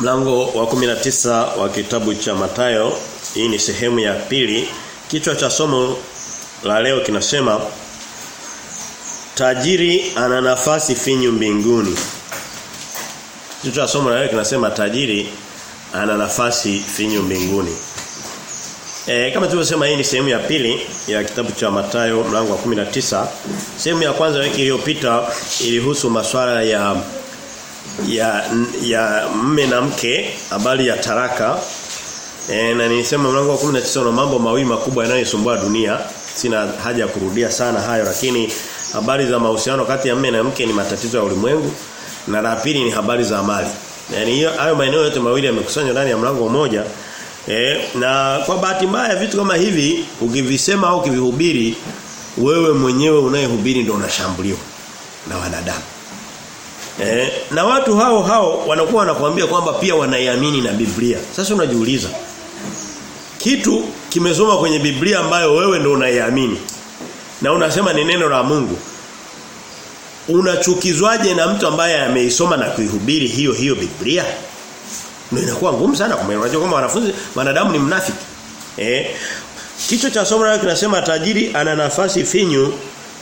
Mlango wa 19 wa kitabu cha Matayo, hii ni sehemu ya pili. Kichwa cha somo la leo kinasema Tajiri ana nafasi finyu mbinguni. Kichwa cha somo la leo kinasema tajiri ana nafasi finyu mbinguni. E, kama tulivyosema hii ni sehemu ya pili ya kitabu cha Matayo mlango wa 19. Sehemu ya kwanza wiki iliyopita ilihusu masuala ya ya ya mme na mke habari ya taraka. E, na nilisema mlango wa 19 una mambo mawili makubwa yanayosumbua dunia. Sina haja ya kurudia sana hayo lakini habari za mahusiano kati ya mme na mke ni matatizo ya ulimwengu na la pili ni habari za mali yani hiyo hayo maeneo yote mawili yamekusanywa ndani ya mlango mmoja. E, na kwa bahati mbaya vitu kama hivi ukivisema au ukivihubiri wewe mwenyewe unayehubiri ndio unashambuliwa na wanadamu Eh, na watu hao hao wanakuwa wanakuambia kwamba pia wanaiamini na Biblia. Sasa unajiuliza kitu kimesoma kwenye Biblia ambayo wewe ndio unaiamini na unasema ni neno la Mungu. Unachukizwaje na mtu ambaye ameisoma na kuihubiri hiyo hiyo Biblia? Ndio inakuwa ngumu sana kumwelewa. Kama wanafunzi wanadamu ni mnafiki. Eh? Kichwa cha somo leo kinasema tajiri ana nafasi finyu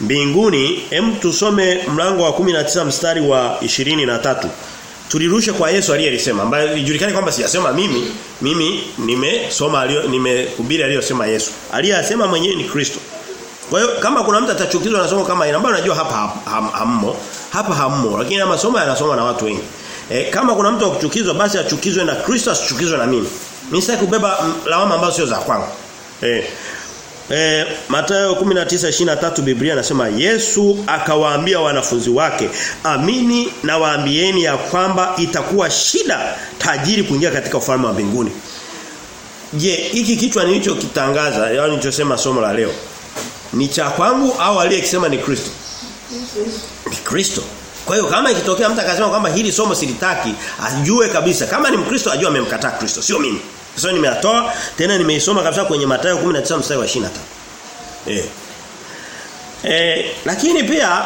mbinguni hem tusome mlango wa 19 mstari wa 23 tulirushe kwa Yesu aliyesema ambaye ijulikane kwamba sijasema mimi mimi nimesoma alio nimehubiri aliyosema Yesu. Aliyesema mwenyewe ni Kristo. Kwa hiyo kama kuna mtu atachukizwa na somo kama hili ambaye anajua hapa ham, hammo hapa hammo lakini na masomo yanasoma na watu wengi. E, kama kuna mtu akuchukizwa basi achukizwe na Kristo asichukizwe na mimi. Mimi sitaki kubeba lawama ambazo sio za kwangu. Eh E, Mathayo 19:23 Biblia nasema Yesu akawaambia wanafunzi wake amini na waambieni ya kwamba itakuwa shida tajiri kuingia katika ufalme wa mbinguni. Je, hiki kichwa nilichokitangaza yaani nilichosema somo la leo ni cha kwangu au aliyekisema ni Kristo? Ni Kristo. Kwa hiyo kama ikitokea mtu akasema kwamba hili somo silitaki, ajue kabisa kama ni Mkristo ajue amemkataa Kristo, sio mimi. Sasa nimeyatoa tena nimeisoma kabisa kwenye Mathayo 19 mstari wa 25. Eh. Eh, lakini pia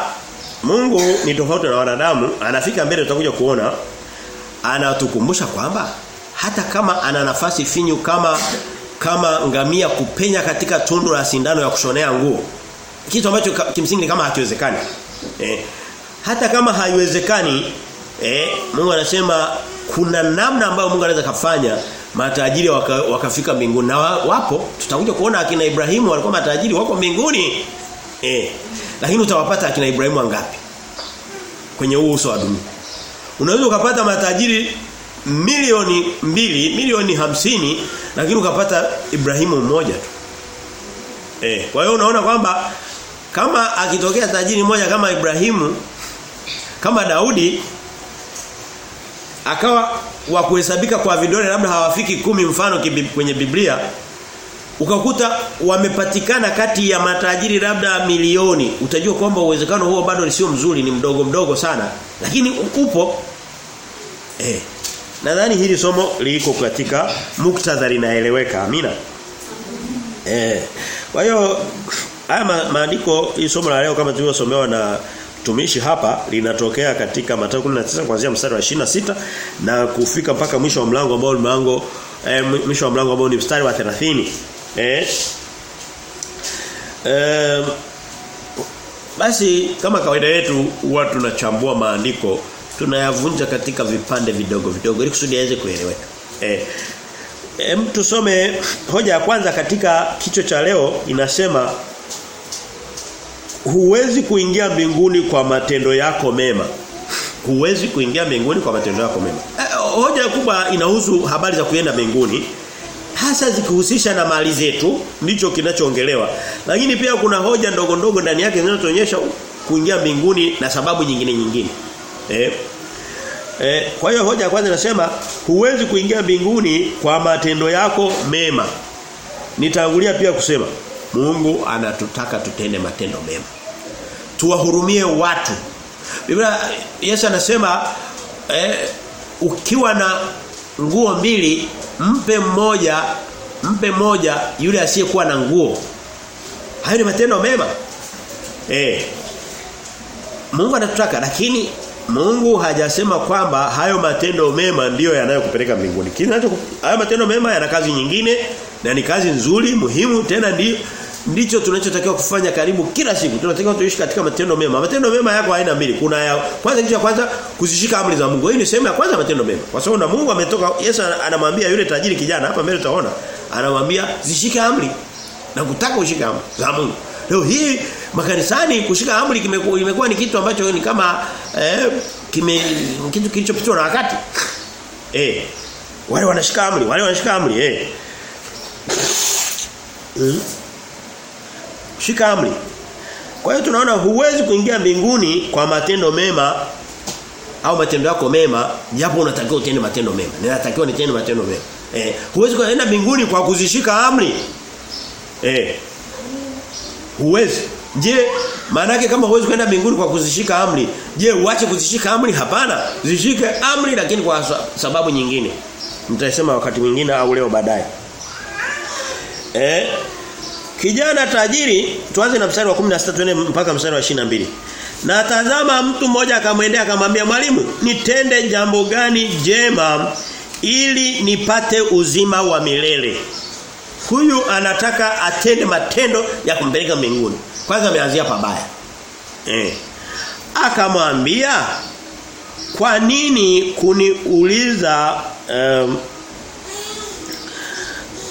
Mungu ni tofauti na wanadamu, anafika mbele tutakuja kuona anatukumbusha kwamba hata kama ana nafasi finyu kama kama ngamia kupenya katika tundu la sindano ya kushonea nguo. Kitu ambacho kimsingi kama hakiwezekani. Eh, hata kama haiwezekani eh, Mungu anasema kuna namna ambayo Mungu anaweza kufanya matajiri waka, wakafika mbinguni. Na wapo tutakuja kuona akina Ibrahimu walikuwa matajiri wako mbinguni. Eh lakini utawapata akina Ibrahimu wangapi? Kwenye huu uso wa dunia. Unaweza ukapata matajiri milioni mbili milioni hamsini lakini ukapata Ibrahimu mmoja tu. Eh kwa hiyo unaona kwamba kama akitokea tajiri mmoja kama Ibrahimu kama Daudi akawa wa kuhesabika kwa vidole labda hawafiki kumi mfano kwenye Biblia ukakuta wamepatikana kati ya matajiri labda milioni. Utajua kwamba uwezekano huo bado sio mzuri ni mdogo mdogo sana lakini upo. Eh nadhani hili somo liko katika muktadha linaeleweka amina. Eh kwa hiyo haya maandiko hii somo la leo kama tulivyosomewa na tumishi hapa linatokea katika Mathayo 19 kuanzia mstari wa 26 na kufika mpaka mwisho wa mlango ambao mlango eh, mwisho wa mlango ambao ni mstari wa 30 eh eh basi kama kawaida yetu huwa tunachambua maandiko tunayavunja katika vipande vidogo vidogo ili kusudi aweze kueleweka eh Em tusome hoja ya kwanza katika kichwa cha leo inasema huwezi kuingia mbinguni kwa matendo yako mema. Huwezi kuingia mbinguni kwa matendo yako mema. Eh, hoja kubwa inahusu habari za kuenda mbinguni hasa zikihusisha na mali zetu ndicho kinachoongelewa. Lakini pia kuna hoja ndogo ndogo ndani yake zinazoonyesha kuingia mbinguni na sababu nyingine nyingine. Eh, Eh, kwa hiyo hoja ya kwanza inasema huwezi kuingia mbinguni kwa matendo yako mema. Nitangulia pia kusema Mungu anatutaka tutende matendo mema. Tuwahurumie watu. Biblia Yesu anasema eh, ukiwa na nguo mbili mpe mmoja mpe mmoja yule asiyekuwa na nguo. Hayo ni matendo mema. Eh. Mungu anatutaka lakini Mungu hajasema kwamba hayo matendo mema ndiyo yanayokupeleka mbinguni. Kinacho hayo matendo mema yana kazi nyingine na ni kazi nzuri, muhimu tena ndi, ndicho tunachotakiwa kufanya karibu kila siku. Tunatakiwa tuishi katika matendo mema. Matendo mema yako aina mbili. Kuna ya kwanza kitu cha kwanza kuzishika amri za Mungu. Hii ni sehemu ya kwanza matendo mema. Kwa sababu na Mungu ametoka Yesu anamwambia yule tajiri kijana hapa mbele utaona. Anamwambia zishike amri na kutaka ushike amri za Mungu. Leo hii makanisani kushika amri imekuwa ni kitu ambacho ni kama eh, kime kitu kilichopitwa na wakati. Eh. Wale wanashika amri, wale wanashika amri eh. Mm. Shika amri. Kwa hiyo tunaona huwezi kuingia mbinguni kwa matendo mema au matendo yako mema japo unatakiwa utende matendo mema. Ninatakiwa nitende matendo mema. Eh, huwezi kwenda mbinguni kwa kuzishika amri. Eh. Huwezi. Je, maana yake kama huwezi kwenda mbinguni kwa kuzishika amri, je, uache kuzishika amri? Hapana. Zishike amri lakini kwa sababu nyingine. Mtasema wakati mwingine au leo baadaye. Eh? Kijana tajiri, tuanze na mstari wa 16 tuende mpaka mstari wa 22. Na tazama mtu mmoja akamwendea akamwambia mwalimu, nitende jambo gani jema ili nipate uzima wa milele. Huyu anataka atende matendo ya kumpeleka mbinguni. Kwanza ameanzia pabaya. Eh. Akamwambia kwa nini kuniuliza um,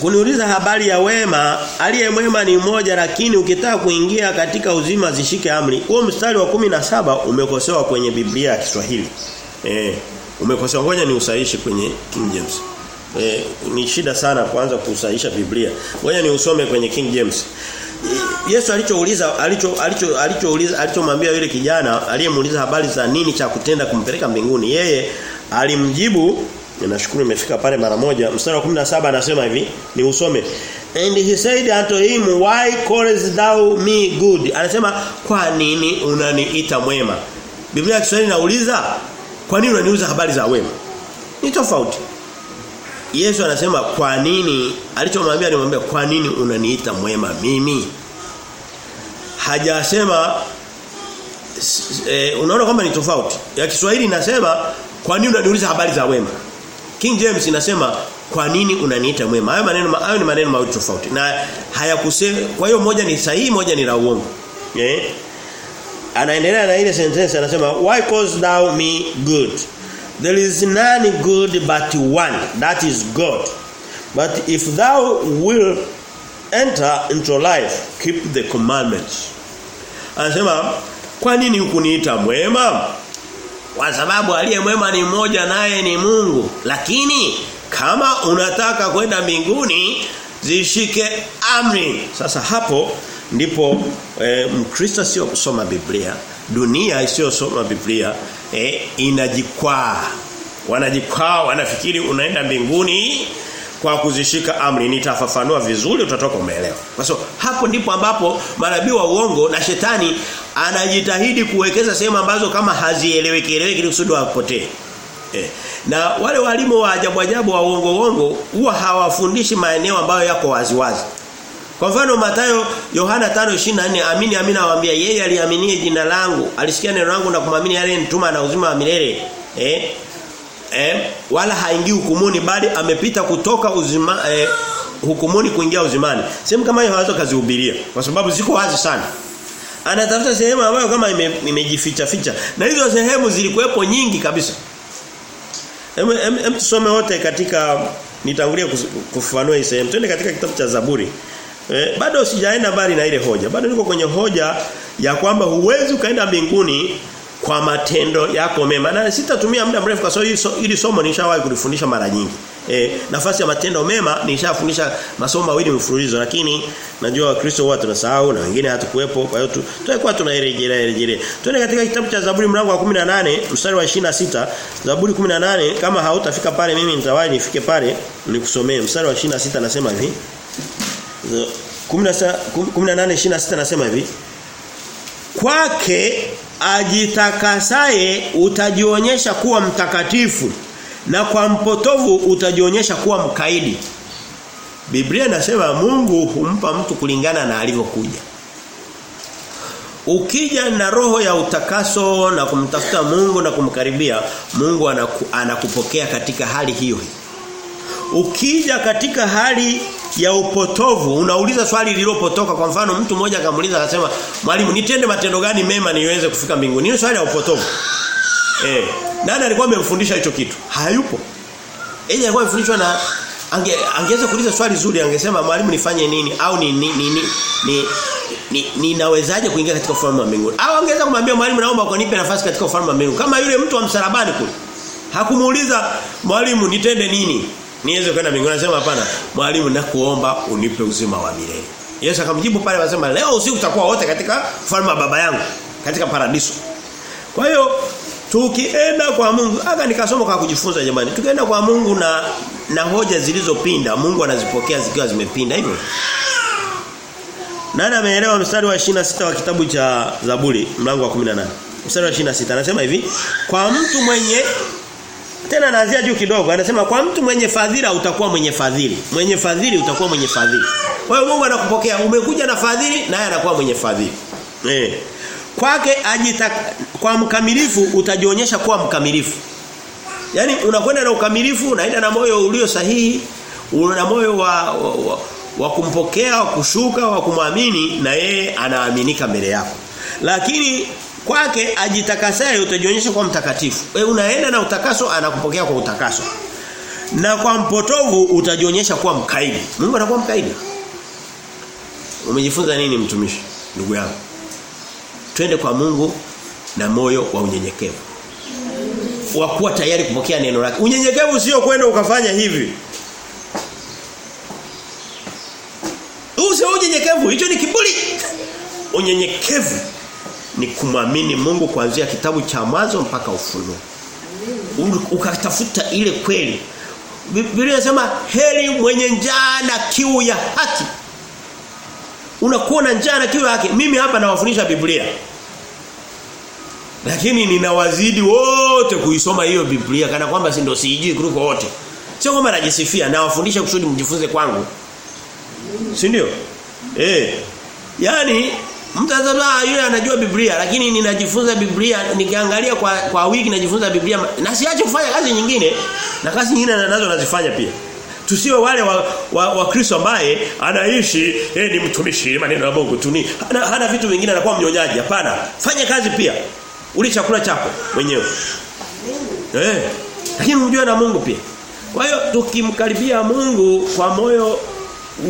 kuniuliza habari ya wema. Aliye mwema ni mmoja lakini ukitaka kuingia katika uzima zishike amri. Huo mstari wa kumi na saba umekosewa kwenye Biblia ya Kiswahili. Eh umekosewa. Ngoja ni usahihi kwenye King James. Eh ni shida sana kuanza kusahihisha Biblia. Ngoja ni usome kwenye King James. Yesu alichouliza alicho alicho alichouliza alichomwambia yule kijana aliyemuuliza habari za nini cha kutenda kumpeleka mbinguni yeye alimjibu Ninashukuru imefika pale mara moja. Mstari wa 17 anasema hivi, ni usome. And he said unto him, why callest thou me good? Anasema kwa nini unaniita mwema? Biblia ya Kiswahili inauliza, kwa nini unaniuza habari za wema? Ni tofauti. Yesu anasema kwa nini alichomwambia alimwambia kwa nini unaniita mwema mimi? Hajasema e, unaona kwamba ni tofauti. Ya Kiswahili inasema kwa nini unaniuliza habari za wema? King James inasema kwa nini unaniita mwema? Hayo maneno hayo ni maneno mawili tofauti. Na hayakusema kwa hiyo moja ni sahihi moja ni la uongo. Eh? Anaendelea na ile sentence anasema why cause thou me good? There is none good but one that is God. But if thou will enter into life keep the commandments. Anasema kwa nini hukuniita mwema? Kwa sababu aliye mwema ni mmoja naye ni Mungu. Lakini kama unataka kwenda mbinguni zishike amri. Sasa hapo ndipo e, Mkristo sio kusoma Biblia, dunia isiyosoma Biblia e, inajikwaa. Wanajikwaa, wanafikiri unaenda mbinguni kwa kuzishika amri. Nitafafanua vizuri utatoka umeelewa. Kwa so, hapo ndipo ambapo manabii wa uongo na shetani anajitahidi kuwekeza sehemu ambazo kama hazieleweki eleweki kusudi wapotee. Eh. Na wale walimu wa ajabu ajabu wa uongo uongo huwa hawafundishi maeneo ambayo yako waziwazi. Kwa mfano Mathayo Yohana 5:24 amini amini nawaambia yeye aliaminie jina langu alisikia neno langu na kumwamini yale nituma na uzima wa milele. Eh? Eh, wala haingii hukumuni bali amepita kutoka uzima eh, hukumuni kuingia uzimani. Sehemu kama hiyo hawezo kazihubiria kwa sababu ziko wazi sana. Anatafuta sehemu ambayo kama imejificha ime ficha. Na hizo sehemu zilikuwepo nyingi kabisa. Hem em, em, tusome wote katika nitangulia kufafanua hii sehemu. Twende katika kitabu cha Zaburi. Eh, bado sijaenda mbali na ile hoja. Bado niko kwenye hoja ya kwamba huwezi ukaenda mbinguni kwa matendo yako mema. Na sitatumia muda mrefu kwa sababu so, ili somo nishawahi kulifundisha mara nyingi. E, nafasi ya matendo mema nishafundisha masomo mawili mfululizo lakini najua wakristo huwa tunasahau na wengine hatakuwepo kwa hiyo tutakuwa tunairejelea rejelea. Tuende katika kitabu cha Zaburi mlango wa 18 mstari wa 26 Zaburi 18 kama hautafika pale mimi nitawahi nifike pale nikusomee. Mstari wa 26 nasema hivi. 18:26 nasema hivi. Kwake ajitakasaye utajionyesha kuwa mtakatifu na kwa mpotovu utajionyesha kuwa mkaidi. Biblia inasema Mungu humpa mtu kulingana na alivyokuja. ukija na roho ya utakaso na kumtafuta Mungu na kumkaribia Mungu anaku, anakupokea katika hali hiyo ukija katika hali ya upotovu unauliza swali lililopotoka kwa mfano mtu mmoja akamuuliza akasema mwalimu nitende matendo gani mema niweze kufika mbinguni hiyo swali ya upotovu eh nani alikuwa amemfundisha hicho kitu? Hayupo. Yeye alikuwa amefundishwa na ange, angeweza kuuliza swali zuri angesema mwalimu nifanye nini? Au ni ni ni ni, ni ni ninawezaje kuingia katika ufalme wa mbinguni? Au angeweza kumwambia mwalimu naomba ukanipe nafasi katika ufalme wa mbinguni. Kama yule mtu wa msalabani kule. Hakumuuliza mwalimu nitende nini? Niweze kwenda mbinguni. Anasema hapana. Mwalimu nakuomba unipe uzima wa milele. Yesu akamjibu pale anasema leo usiku tutakuwa wote katika ufalme wa baba yangu katika paradiso. Kwa hiyo tukienda kwa Mungu aka nikasoma kwa kujifunza jamani tukienda kwa Mungu na na hoja zilizopinda Mungu anazipokea zikiwa zimepinda hivyo. Nani ameelewa mstari wa 26 wa kitabu cha Zaburi mlango wa 18 mstari wa 26 anasema hivi kwa mtu mwenye tena anaanzia juu kidogo anasema kwa mtu mwenye fadhila utakuwa mwenye fadhili. Mwenye fadhili utakuwa mwenye fadhili. Kwa hiyo Mungu anakupokea umekuja na fadhili naye anakuwa mwenye fadhili. Eh kwake ajita kwa mkamilifu utajionyesha kuwa mkamilifu. Yaani unakwenda na ukamilifu unaenda na moyo ulio sahihi una moyo wa, wa, wa, wa kumpokea wa kushuka wa kumwamini na yeye anaaminika mbele yako. Lakini kwake ajitakasaye utajionyesha kwa mtakatifu. Wewe unaenda na utakaso anakupokea kwa utakaso. Na kwa mpotovu utajionyesha kuwa mkaidi. Mungu anakuwa mkaidi. Umejifunza nini mtumishi? Ndugu yangu twende kwa Mungu na moyo wa unyenyekevu. Wa kuwa tayari kupokea neno lake. Unyenyekevu sio kwenda ukafanya hivi. Huu unyenyekevu. Hicho ni kiburi. Unyenyekevu ni kumwamini Mungu kuanzia kitabu cha mwanzo mpaka ufunuo. Ukatafuta ile kweli. Biblia inasema heri mwenye njaa na kiu ya haki. Unakuwa na njaa na kiu ya haki. Mimi hapa nawafundisha Biblia lakini ninawazidi wote kuisoma hiyo Biblia kana kwamba si ndio siijui kuliko wote. Sio kwamba najisifia nawafundisha kusudi mjifunze kwangu. Si ndio? Eh. Yaani mtazama yule anajua Biblia lakini ninajifunza Biblia nikiangalia kwa kwa wiki najifunza Biblia na siache kufanya kazi nyingine na kazi nyingine nazo nazifanya pia. Tusiwe wale wa, wa, wa Kristo ambaye anaishi eh ni mtumishi maneno ya Mungu tu ni hana, hana vitu vingine anakuwa mnyonyaji. Hapana. Fanya kazi pia uli chakula chako mwenyewe eh lakini unjua na Mungu pia kwa hiyo tukimkaribia Mungu kwa moyo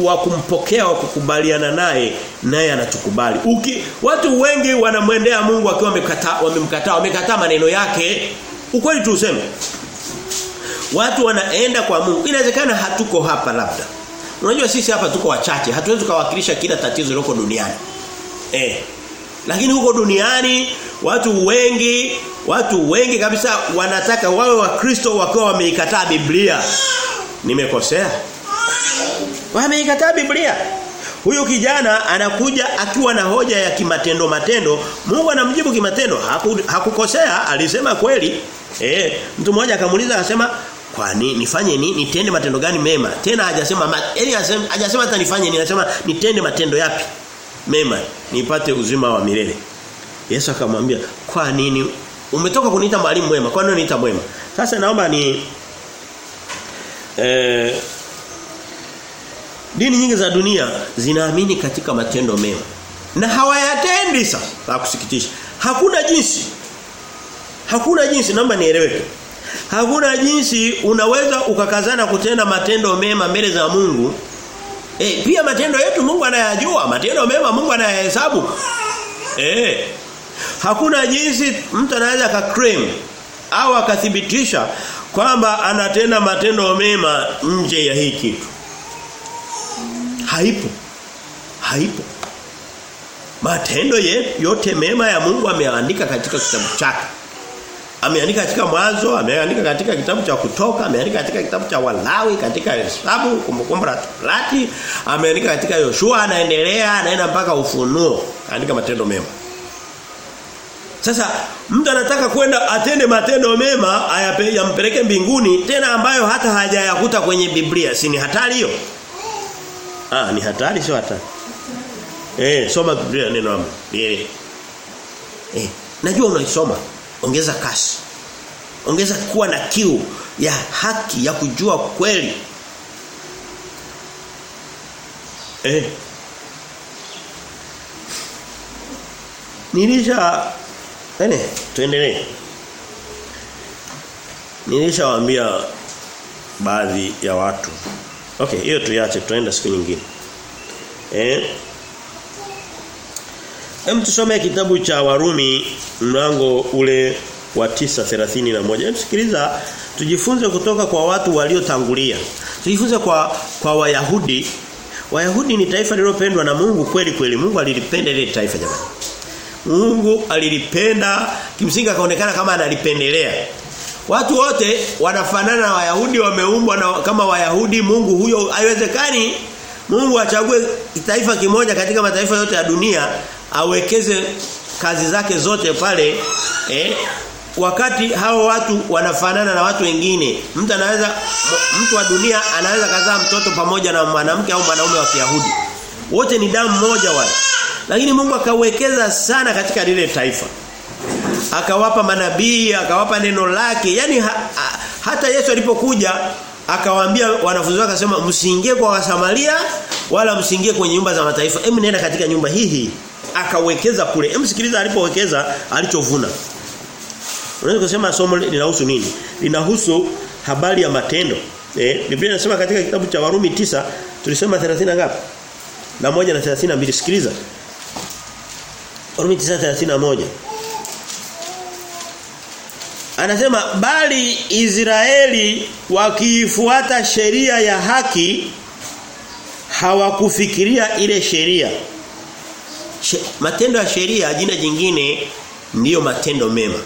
wa kumpokea wa kukubaliana naye naye anatukubali. Uki watu wengi wanamwendea Mungu wakiwa wamekataa wamemkataa wamekataa maneno yake. Ukweli tu useme. Watu wanaenda kwa Mungu. Inawezekana hatuko hapa labda. Unajua sisi hapa tuko wachache. Hatuwezi kuwakilisha kila tatizo liloko duniani. Eh. Lakini huko duniani watu wengi, watu wengi kabisa wanataka wawe wakristo wakiwa wameikataa Biblia. Nimekosea? Wameikataa Biblia. huyo kijana anakuja akiwa na hoja ya kimatendo matendo. Mungu anamjibu kimatendo. Haku, hakukosea, alisema kweli. Eh, mtu mmoja akamuuliza akasema, "Kwani nifanye nini? Nitende matendo gani mema?" Tena hajasema yaani hajasema hata nini, anasema nitende matendo yapi mema nipate uzima wa milele. Yesu akamwambia, "Kwa nini umetoka kuniita mwalimu mwema? Kwa nini uniita mwema?" Sasa naomba ni eh Dini nyingi za dunia zinaamini katika matendo mema. Na hawayatendi sasa. La kusikitisha. Hakuna jinsi. Hakuna jinsi naomba nieleweke. Hakuna jinsi unaweza ukakazana kutenda matendo mema mbele za Mungu. Eh pia matendo yetu Mungu anayajua, matendo mema Mungu anayahesabu. Eh. Hakuna jinsi mtu anaweza akaclaim au akathibitisha kwamba anatenda matendo mema nje ya hii kitu haipo haipo matendo yote mema ya Mungu ameandika katika kitabu chake ameandika katika mwanzo ameandika katika kitabu cha kutoka ameandika katika kitabu cha walawi katika hesabu kumbukumbu la torati ameandika katika Yoshua anaendelea anaenda mpaka ufunuo anaandika matendo mema sasa mtu anataka kwenda atende matendo mema yampeleke mbinguni tena ambayo hata hajayakuta kwenye Biblia si ni hatari hiyo Ah, ni hatari sio hatari. Eh, soma Biblia neno hapo. Eh. Eh, najua unaisoma. Ongeza kasi. Ongeza kuwa na kiu ya haki ya kujua kweli. Eh. Nilisha ene tuendelee. Nilishawaambia baadhi ya watu. Okay, hiyo tuiache tuenda siku nyingine. Eh? Hem tusome kitabu cha Warumi mlango ule wa 9:31. Hem sikiliza tujifunze kutoka kwa watu waliotangulia. Tujifunze kwa kwa Wayahudi. Wayahudi ni taifa lililopendwa na Mungu kweli kweli. Mungu alilipenda ile taifa jamani. Mungu alilipenda kimsingi akaonekana kama analipendelea. Watu wote wanafanana na Wayahudi wameumbwa na kama Wayahudi Mungu huyo haiwezekani Mungu achague taifa kimoja katika mataifa yote ya dunia awekeze kazi zake zote pale eh wakati hao watu wanafanana na watu wengine. Mtu anaweza mtu wa dunia anaweza kazaa mtoto pamoja na mwanamke au mwanaume wa Kiyahudi. Wote ni damu moja wale. Lakini Mungu akawekeza sana katika lile taifa. Akawapa manabii akawapa neno lake. Yani ha, ha, hata Yesu alipokuja akawaambia wanafunzi wake akasema msiingie kwa wasamaria wala msiingie kwenye nyumba za mataifa. Hebu nenda katika nyumba hii hii akawekeza kule. Hebu sikiliza alipowekeza alichovuna. Unaweza kusema somo linahusu nini? Linahusu habari ya matendo. Eh Biblia inasema katika kitabu cha Warumi tisa tulisema 30 ngapi? Na moja na 32 sikiliza. Warumi 9:31 Anasema bali Israeli wakiifuata sheria ya haki hawakufikiria ile sheria. She, matendo ya sheria jina jingine ndiyo matendo mema.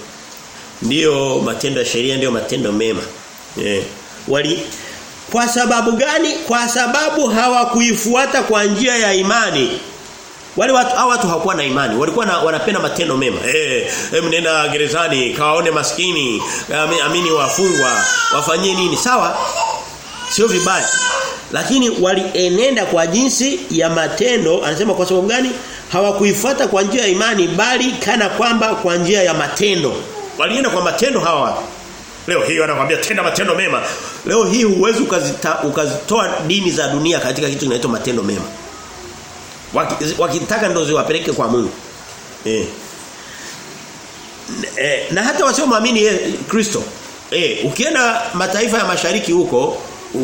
Ndiyo matendo ya sheria ndiyo matendo mema. Eh. Wali kwa sababu gani? Kwa sababu hawakuifuata kwa njia ya imani. Wale watu hao watu hawakuwa na imani, walikuwa na, wanapenda matendo mema. Eh, hey, nenda gerezani, kawaone maskini, amini wafungwa, wafanyie nini? Sawa? Sio vibaya. Lakini walienenda kwa jinsi ya matendo, anasema kwa sababu gani? Hawakuifuata kwa njia ya imani bali kana kwamba kwa njia ya matendo. Walienda kwa matendo hawa watu. Leo hii wanakuambia tenda matendo mema. Leo hii huwezi ukazitoa dini za dunia katika kitu kinaitwa matendo mema wakitaka ndio ziwapeleke kwa Mungu. Eh. E, na hata wasiomwamini Kristo. Eh, ukienda mataifa ya mashariki huko,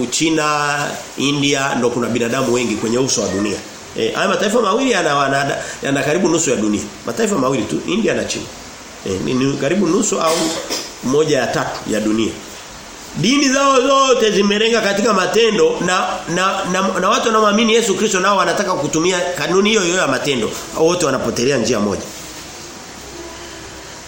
Uchina, India ndo kuna binadamu wengi kwenye uso wa dunia. Eh, haya mataifa mawili yana, yana karibu nusu ya dunia. Mataifa mawili tu, India na China. Eh, ni, ni karibu nusu au moja ya tatu ya dunia. Dini zao zote zimelenga katika matendo na na, na, na watu wanaoamini Yesu Kristo nao wanataka kutumia kanuni hiyo hiyo ya matendo. Wote wanapotelea njia moja.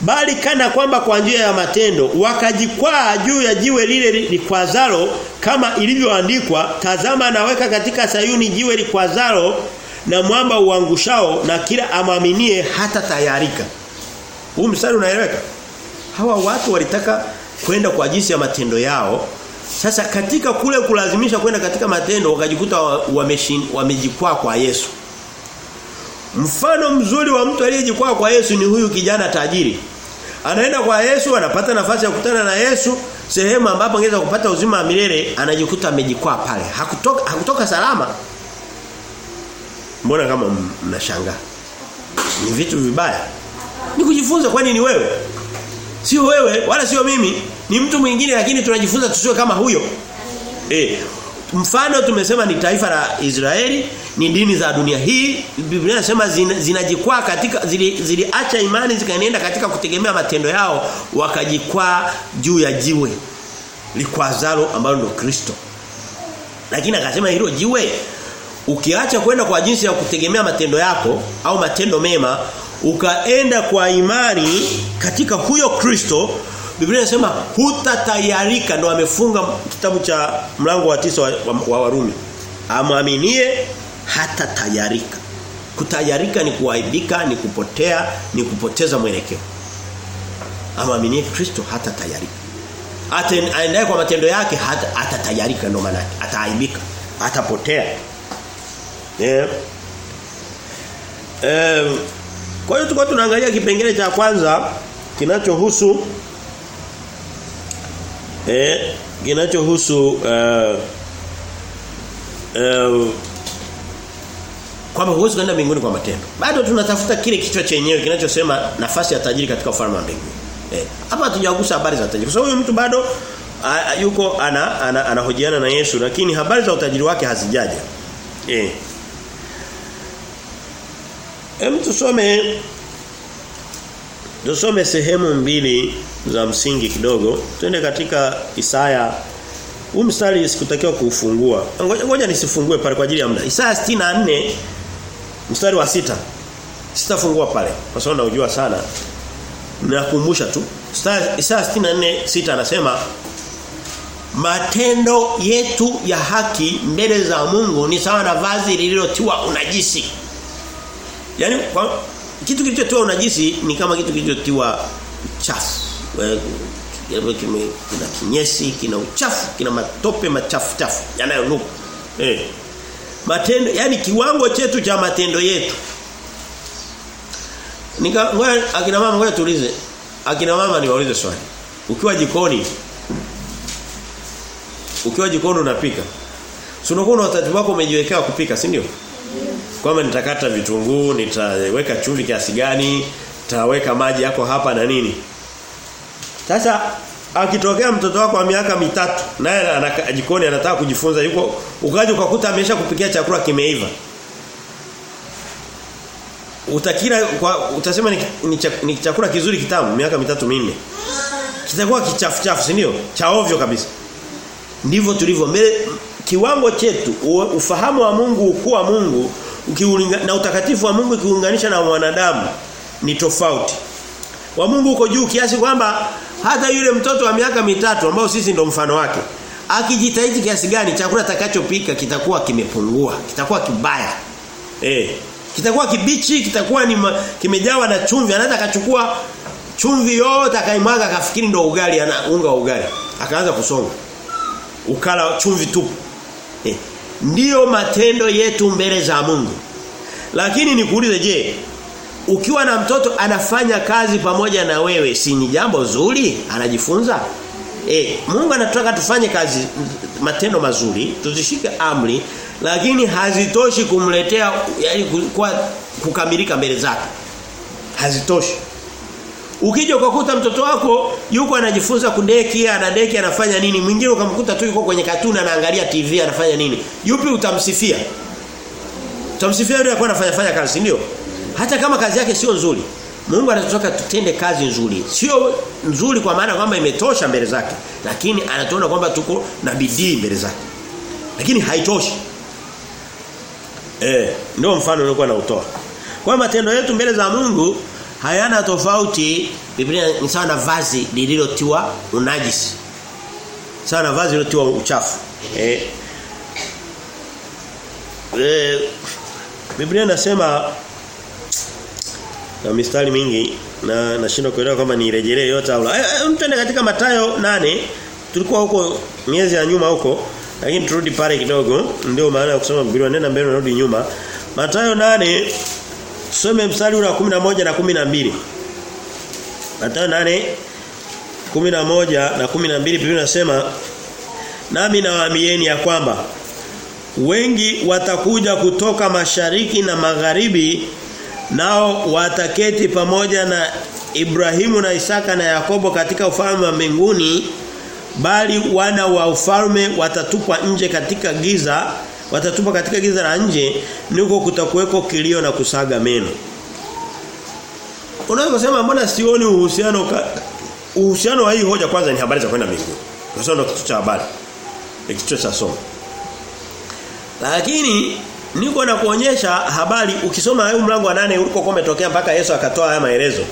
Bali kana kwamba kwa njia ya matendo wakajikwaa juu ya jiwe lile likwazalo kama ilivyoandikwa tazama naweka katika Sayuni jiwe likwazalo na mwamba uangushao na kila amwaminie hata tayarika. Huu mstari unaeleweka? Hawa watu walitaka kwenda kwa jinsi ya matendo yao. Sasa katika kule kulazimisha kwenda katika matendo wakajikuta wamejikwaa kwa Yesu. Mfano mzuri wa mtu aliyejikwaa kwa Yesu ni huyu kijana tajiri. Anaenda kwa Yesu, anapata nafasi ya kukutana na Yesu, sehemu ambapo angeweza kupata uzima wa milele, anajikuta amejikwaa pale. Hakutoka hakutoka salama. Mbona kama mnashangaa? Ni vitu vibaya. Ni kujifunza kwani ni wewe? Sio wewe wala sio mimi, ni mtu mwingine lakini tunajifunza tusiwe kama huyo. Eh, mfano tumesema ni taifa la Israeli, ni dini za dunia hii. Biblia inasema zinajikwaa zina katika ziliacha zili imani zikaenenda katika kutegemea matendo yao wakajikwaa juu ya jiwe likwazalo ambalo ndio Kristo. Lakini akasema hilo jiwe ukiacha kwenda kwa jinsi ya kutegemea matendo yako au matendo mema ukaenda kwa imani katika huyo Kristo Biblia inasema hutatayarika ndo amefunga kitabu cha mlango wa tisa wa, wa, wa Warumi. Amwaminie hata tayarika kutayarika ni kuaibika ni kupotea ni kupoteza mwelekeo. Amwaminie Kristo hata tayarika kwa matendo yake hata atatayarika ndo maana ataaibika atapotea. Yeah. um, Kwa hiyo tulikuwa tunaangalia kipengele cha kwanza kinachohusu eh kinachohusu uh, uh, kwamba huwezi kwenda mbinguni kwa matendo. Bado tunatafuta kile kichwa chenyewe kinachosema nafasi ya tajiri katika ufalme wa mbinguni. Eh, hapa hatujagusa habari za tajiri. Kwa sababu huyu mtu bado a, yuko ana anahojiana ana, na Yesu lakini habari za utajiri wake hazijaja. Eh. Hem tusome tusome sehemu mbili za msingi kidogo. Twende katika Isaya huu mstari sikutakiwa kuufungua. Ngoja ngoja nisifungue pale kwa ajili ya muda. Isaya 64 mstari wa sita Sitafungua pale kwa sababu naujua sana. Nakumbusha tu. Isaya 64 sita anasema matendo yetu ya haki mbele za Mungu ni sawa na vazi lililotiwa unajisi. Yaani kitu kilichotiwa unajisi ni kama kitu kilichotiwa chafu. Kile kime kina kinyesi, kina uchafu, kina matope machafu chafu yanayonuka. Eh. Matendo yani kiwango chetu cha matendo yetu. Nika ngoja akina mama ngoja tuulize. Akina mama niwaulize swali. Ukiwa jikoni ukiwa jikoni unapika. Si unakuwa na wako umejiwekea kupika, si ndio? Kwamba nitakata vitunguu, nitaweka chumvi kiasi gani, nitaweka maji yako hapa na nini. Sasa akitokea mtoto wako wa miaka mitatu naye jikoni anataka kujifunza yuko ukaje ukakuta amesha kupikia chakula kimeiva. Utakila kwa utasema ni, ni, ni chakula kizuri kitamu miaka mitatu minne. Kitakuwa kichafu chafu, si ndio? Cha ovyo kabisa. Ndivyo tulivyo kiwango chetu ufahamu wa Mungu ukuu wa Mungu na utakatifu wa Mungu ukiunganisha na mwanadamu ni tofauti. Wa Mungu uko juu kiasi kwamba hata yule mtoto wa miaka mitatu ambao sisi ndo mfano wake akijitahidi kiasi gani chakula atakachopika kitakuwa kimepungua, kitakuwa kibaya. Eh, kitakuwa kibichi, kitakuwa ni kimejawa na chumvi, anaweza akachukua chumvi yote akaimwaga akafikiri ndo ugali ana unga wa ugali. Akaanza kusonga. Ukala chumvi tu. Eh, ndiyo matendo yetu mbele za Mungu. Lakini nikuulize je, ukiwa na mtoto anafanya kazi pamoja na wewe si ni jambo zuri? Anajifunza? E, Mungu anataka tufanye kazi matendo mazuri tuzishike amri lakini hazitoshi kumletea yani kwa kukamilika mbele zake. Hazitoshi. Ukija ukakuta mtoto wako yuko anajifunza kudeki anadeki anafanya nini mwingine ukamkuta tu yuko kwenye katuni anaangalia TV anafanya nini yupi utamsifia? Utamsifia yule anafanya fanya kazi ndio hata kama kazi yake sio nzuri. Mungu anatutaka tutende kazi nzuri. Sio nzuri kwa maana kwamba imetosha mbele zake, lakini anatuona kwamba tuko na bidii mbele zake. Lakini haitoshi. Eh, ndio mfano nilikuwa nautoa. Kwa matendo yetu mbele za Mungu hayana tofauti. Biblia ni sawa na vazi lililotiwa unajisi. Sawa na vazi lililotiwa uchafu. Eh. Eh Biblia inasema na mistari mingi na nashindwa kuelewa kama nirejelee yote au la. E, e, mtende katika Matayo nane tulikuwa huko miezi ya nyuma huko lakini turudi pale kidogo ndio maana ya kusoma Biblia nenda mbele na rudi nyuma. Matayo nane tusome mstari ule wa 11 na 12. Matayo nane 11 na 12 Biblia inasema nami nawaambieni ya kwamba wengi watakuja kutoka mashariki na magharibi nao wataketi pamoja na Ibrahimu na Isaka na Yakobo katika ufalme wa mbinguni bali wana wa ufalme watatupwa nje katika giza watatupwa katika giza la nje niko kutakuweko kilio na kusaga meno. Unaweza kusema mbona sioni uhusiano ka... uhusiano wa hii hoja kwanza ni habari za kwenda mbinguni. Kwa sababu kitu cha habari. Ni kitu cha somo. Lakini niko na kuonyesha habari ukisoma hayo mlango wa nane uliko umetokea mpaka Yesu akatoa haya maelezo.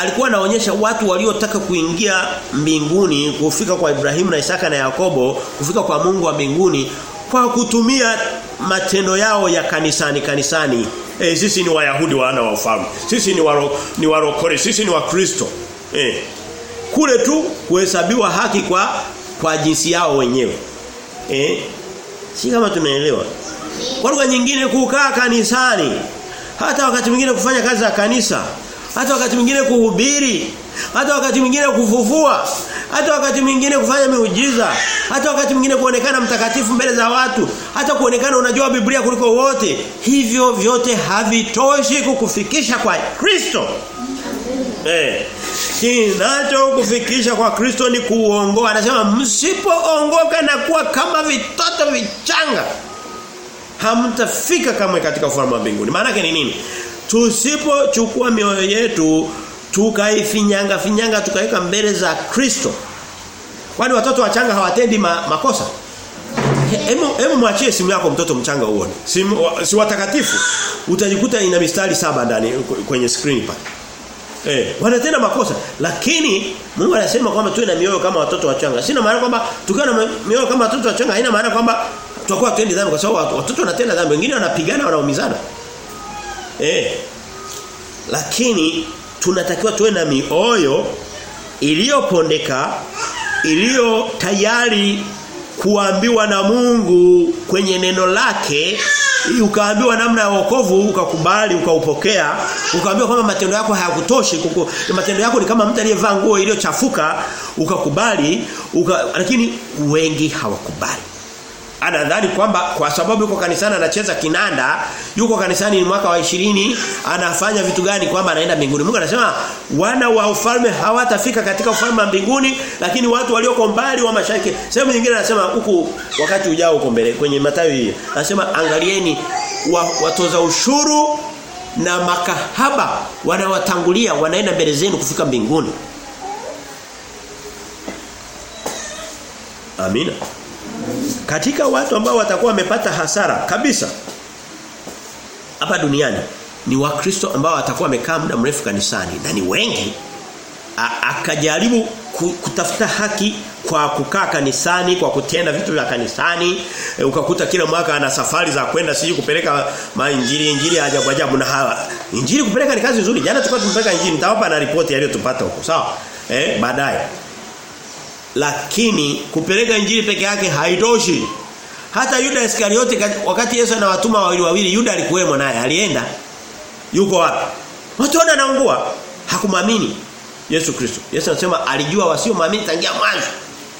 Alikuwa anaonyesha watu waliotaka kuingia mbinguni kufika kwa Ibrahimu na Isaka na Yakobo kufika kwa Mungu wa mbinguni kwa kutumia matendo yao ya kanisani kanisani. E, sisi ni wayahudi wana wa ufalme. Sisi ni waro, ni warokore sisi ni wakristo. Eh kule tu kuhesabiwa haki kwa kwa jinsi yao wenyewe. Eh si kama tunaelewa kwa lugha nyingine kukaa kanisani. Hata wakati mwingine kufanya kazi za kanisa. Hata wakati mwingine kuhubiri. Hata wakati mwingine kufufua. Hata wakati mwingine kufanya miujiza. Hata wakati mwingine kuonekana mtakatifu mbele za watu. Hata kuonekana unajua Biblia kuliko wote. Hivyo vyote havitoshi kukufikisha kwa Kristo. Eh kinacho kufikisha kwa Kristo ni kuongoa. Anasema msipoongoka na kuwa kama vitoto vichanga hamtafika kamwe katika ufalme wa mbinguni maana yake ni nini tusipochukua mioyo yetu tukaifinyanga finyanga tukaweka mbele za Kristo kwani watoto wachanga hawatendi ma, makosa Hebu hebu mwachie simu yako mtoto mchanga uone. Simu si watakatifu. Utajikuta ina mistari saba ndani kwenye screen pale. Eh, wanatenda makosa lakini Mungu anasema kwamba tuwe na mioyo kama watoto wachanga. Sina maana kwamba tukiwa na mioyo kama watoto wachanga haina maana kwamba tutakuwa tuendi dhambi kwa sababu watoto wanatenda dhambi, wengine wanapigana wanaumizana. Eh. Lakini tunatakiwa tuwe na mioyo iliyopondeka iliyo tayari kuambiwa na Mungu kwenye neno lake ukaambiwa namna ya wokovu ukakubali ukaupokea ukaambiwa kwamba matendo yako hayakutoshi matendo yako ni kama mtu aliyevaa nguo iliyochafuka ukakubali uka, lakini wengi hawakubali anadhani kwamba kwa sababu yuko kanisani anacheza kinanda yuko kanisani ni mwaka wa 20 anafanya vitu gani kwamba anaenda mbinguni? Mungu anasema wana wa ufalme hawatafika katika ufalme wa mbinguni lakini watu walioko mbali wa mashariki. Sehemu nyingine anasema huku wakati ujao huko mbele kwenye Mathayo hii anasema angalieni wa, watoza ushuru na makahaba wanawatangulia wanaenda mbele zenu kufika mbinguni. Amina katika watu ambao watakuwa wamepata hasara kabisa hapa duniani ni wakristo ambao watakuwa wamekaa muda mrefu kanisani na ni wengi akajaribu kutafuta haki kwa kukaa kanisani kwa kutenda vitu vya kanisani e, ukakuta kila mwaka ana safari za kwenda siji kupeleka mainjili injili ajabu ajabu na hawa. Injili kupeleka ni kazi nzuri. Jana tulikuwa tumpeleka injili nitawapa na ripoti aliyotupata huko sawa? Eh baadaye lakini kupeleka injili peke yake haitoshi. Hata Yuda Iskariote wakati Yesu anawatuma wawili wawili Yuda alikuwemo naye alienda. Yuko wapi? Watu wanaangua Hakumwamini Yesu Kristo. Yesu anasema alijua wasio maamini tangia mwanzo.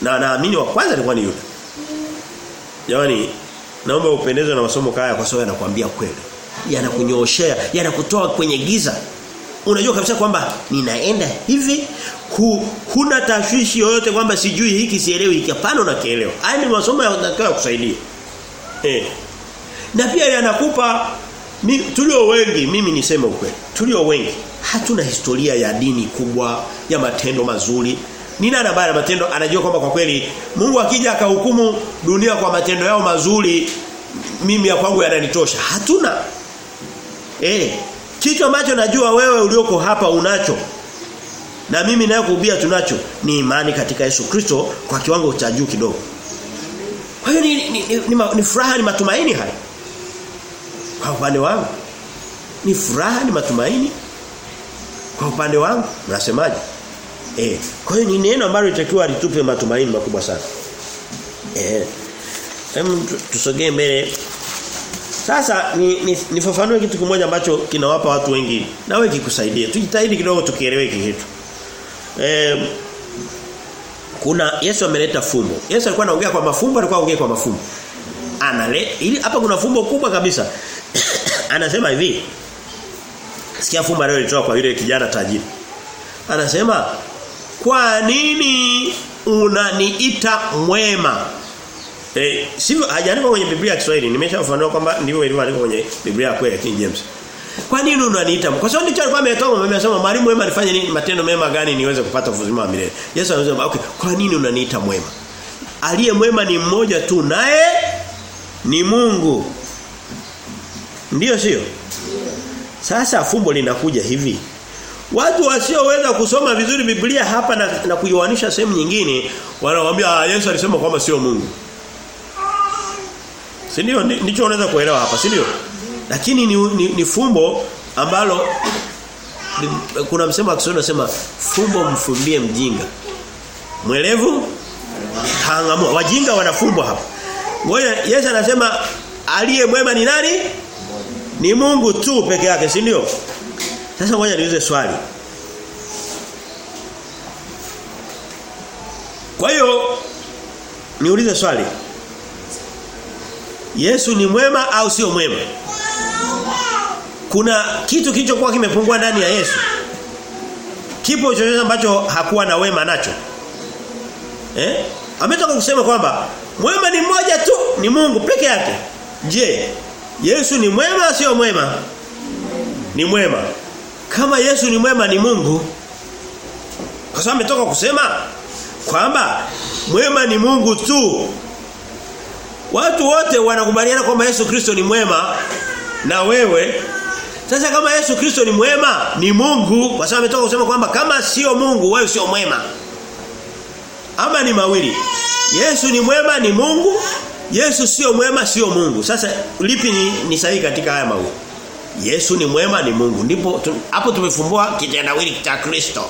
Na naamini wa kwanza alikuwa ni Yuda. Jamani naomba upendezwe na masomo kaya kwa sababu yanakuambia kweli. Yanakunyooshea, yanakutoa kwenye giza. Unajua kabisa kwamba ninaenda hivi hu, huna tashwishi yoyote kwamba sijui hiki sielewi hiki hapana unakielewa. Haya ni masomo yanatakiwa kusaidia. Eh. Na pia yanakupa tulio wengi mimi niseme ukweli. Tulio wengi hatuna historia ya dini kubwa ya matendo mazuri. Ni nani ambaye matendo anajua kwamba kwa kweli Mungu akija akahukumu dunia kwa matendo yao mazuri mimi ya kwangu yananitosha. Hatuna. Eh, kitu ambacho najua wewe ulioko hapa unacho na mimi nayo kuhubia tunacho ni imani katika Yesu Kristo kwa kiwango cha juu kidogo. Kwa hiyo ni, ni, ni, ni, ni furaha ni matumaini haya. Kwa upande wangu ni furaha ni matumaini. Kwa upande wangu mnasemaje? Eh, kwa hiyo ni neno ambalo litakiwa litupe matumaini makubwa sana. Eh. Hem tusogee mbele. Sasa ni, ni nifafanue kitu kimoja ambacho kinawapa watu wengi na wewe kikusaidie. Tujitahidi kidogo tukielewe kitu. Eh, kuna Yesu ameleta fumbo. Yesu alikuwa anaongea kwa mafumbo, alikuwa anaongea kwa mafumbo. Anale ili hapa kuna fumbo kubwa kabisa. Anasema hivi. Sikia fumbo leo litoa kwa yule kijana tajiri. Anasema kwa nini unaniita mwema? Eh, sivyo hajaandika kwenye Biblia ya Kiswahili. Nimeshafafanua kwamba ndivyo ilivyoandikwa kwenye Biblia ya kweli King James. Kwa nini unaniita? Kwa sababu ndicho alikuwa ametoka mama anasema mwalimu mwema alifanya nini matendo mema gani niweze kupata uzima wa milele. Yesu anasema okay, kwa nini unaniita mwema? Aliye mwema ni mmoja tu naye ni Mungu. Ndiyo sio? Sasa fumbo linakuja hivi. Watu wasioweza kusoma vizuri Biblia hapa na, na kuioanisha sehemu nyingine wanawaambia Yesu alisema kwamba sio Mungu. Si ndicho unaweza kuelewa hapa, si ndio? Lakini ni, ni, ni fumbo ambalo kuna msemo wa Kiswahili unasema fumbo mfumbie mjinga. Mwelevu hangamua. Wajinga wanafumbwa hapa. Ngoja Yesu anasema aliye mwema ni nani? ni Mungu tu peke yake, si ndio? Sasa ngoja niulize swali. Kwa hiyo niulize swali. Yesu ni mwema au sio mwema? Kuna kitu kilichokuwa kimepungua ndani ya Yesu. Kipo chochote ambacho hakuwa na wema nacho. Eh? Ametoka kusema kwamba mwema ni mmoja tu, ni Mungu peke yake. Je, Yesu ni mwema sio mwema? Ni mwema. Kama Yesu ni mwema ni Mungu. Kwa sababu ametoka kusema kwamba mwema ni Mungu tu. Watu wote wanakubaliana kwamba Yesu Kristo ni mwema na wewe sasa kama Yesu Kristo ni mwema ni Mungu kwa sababu ametoka kusema kwamba kama sio Mungu wewe sio mwema. Ama ni mawili. Yesu ni mwema ni Mungu, Yesu sio mwema sio Mungu. Sasa lipi ni, ni sahihi katika haya mawili? Yesu ni mwema ni Mungu. Ndipo hapo tumefumbua kitendawili cha Kristo.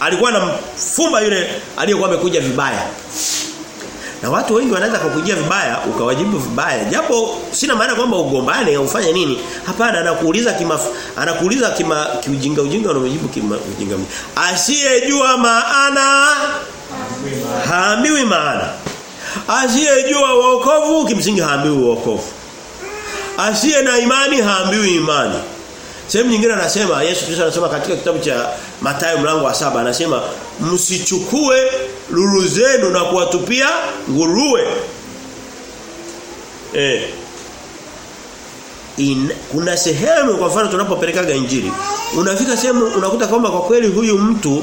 Alikuwa anamfumba yule aliyekuwa amekuja vibaya. Na watu wengi wanaweza kukujia vibaya ukawajibu vibaya. Japo sina maana kwamba ugombane au ufanye nini. Hapana anakuuliza kima anakuuliza kima kiujinga ujinga unamjibu kima ujinga. Asiyejua maana haambiwi maana. Asiyejua wokovu kimsingi haambiwi wokovu. Asiye na imani haambiwi imani. Sehemu nyingine anasema Yesu Kristo anasema katika kitabu cha Mathayo mlango wa saba anasema msichukue lulu zenu na kuwatupia nguruwe. Eh. In, kuna sehemu kwa mfano tunapopelekaga injili unafika sehemu unakuta kwamba kwa kweli huyu mtu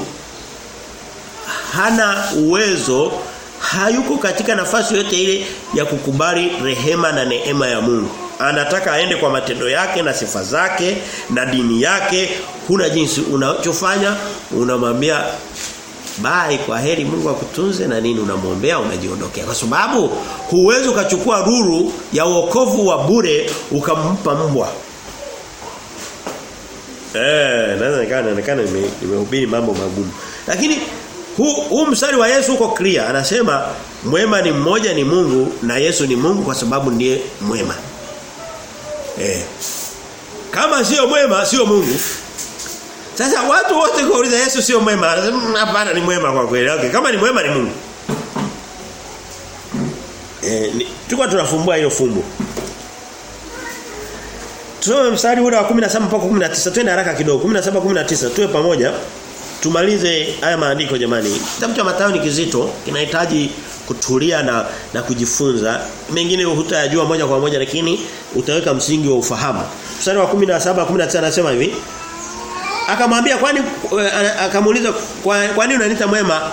hana uwezo hayuko katika nafasi yote ile ya kukubali rehema na neema ya Mungu anataka aende kwa matendo yake na sifa zake na dini yake. Huna jinsi unachofanya unamwambia bye kwa heri Mungu akutunze na nini unamwombea unajiondokea kwa sababu huwezi ukachukua ruru ya wokovu wa bure ukampa mbwa. Eh naweza nikaa inaonekana nimehubiri mambo magumu. Lakini huu hu mstari wa Yesu uko clear. Anasema mwema ni mmoja ni Mungu na Yesu ni Mungu kwa sababu ndiye mwema Eh. Kama sio mwema sio Mungu. Sasa watu wote kuuliza Yesu sio mwema, hapana ni mwema kwa kweli. Okay, kama ni mwema ni Mungu. Eh, tulikuwa tunafumbua hilo fumbo. Tusome mstari ule wa 17 mpaka 19. Twende haraka kidogo. 17 19 tuwe pamoja. Tumalize haya maandiko jamani. Kitabu cha Mathayo ni kizito, kinahitaji kutulia na na kujifunza. Mengine hutayajua moja kwa moja lakini utaweka msingi wa ufahamu. Mstari wa 17 19 anasema hivi. Akamwambia kwani akamuuliza kwa, kwani unaniita mwema?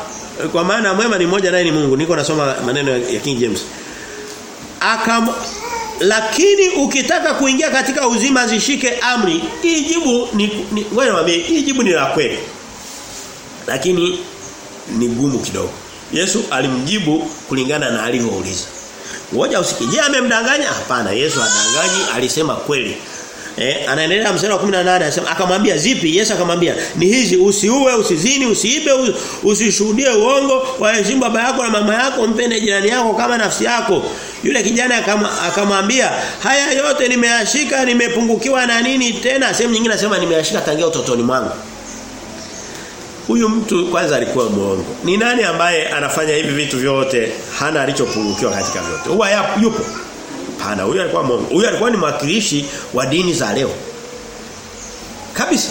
Kwa maana mwema ni mmoja naye ni Mungu. Niko nasoma maneno ya King James. Akam lakini ukitaka kuingia katika uzima zishike amri. Hii jibu ni, ngoja niwaambie, hii ni la kweli. Lakini ni gumu kidogo. Yesu alimjibu kulingana na alivyouliza. Ngoja usikie. Je, amemdanganya? Hapana, Yesu adanganyi, alisema kweli. Eh, anaendelea mstari wa 18 anasema akamwambia zipi? Yesu akamwambia ni hizi usiue, usizini, usiibe, usishuhudie uongo, waheshimu baba yako na mama yako, mpende jirani yako kama nafsi yako. Yule kijana akamwambia, haya yote nimeyashika, nimepungukiwa na nini tena? Sehemu nyingine anasema nimeyashika tangia utotoni mwangu. Huyu mtu kwanza alikuwa mwongo. Ni nani ambaye anafanya hivi vitu vyote hana alichopungukiwa katika vyote? Huwa yupo. Hapana, huyu alikuwa muongo. Huyu alikuwa ni mwakilishi wa dini za leo. Kabisa.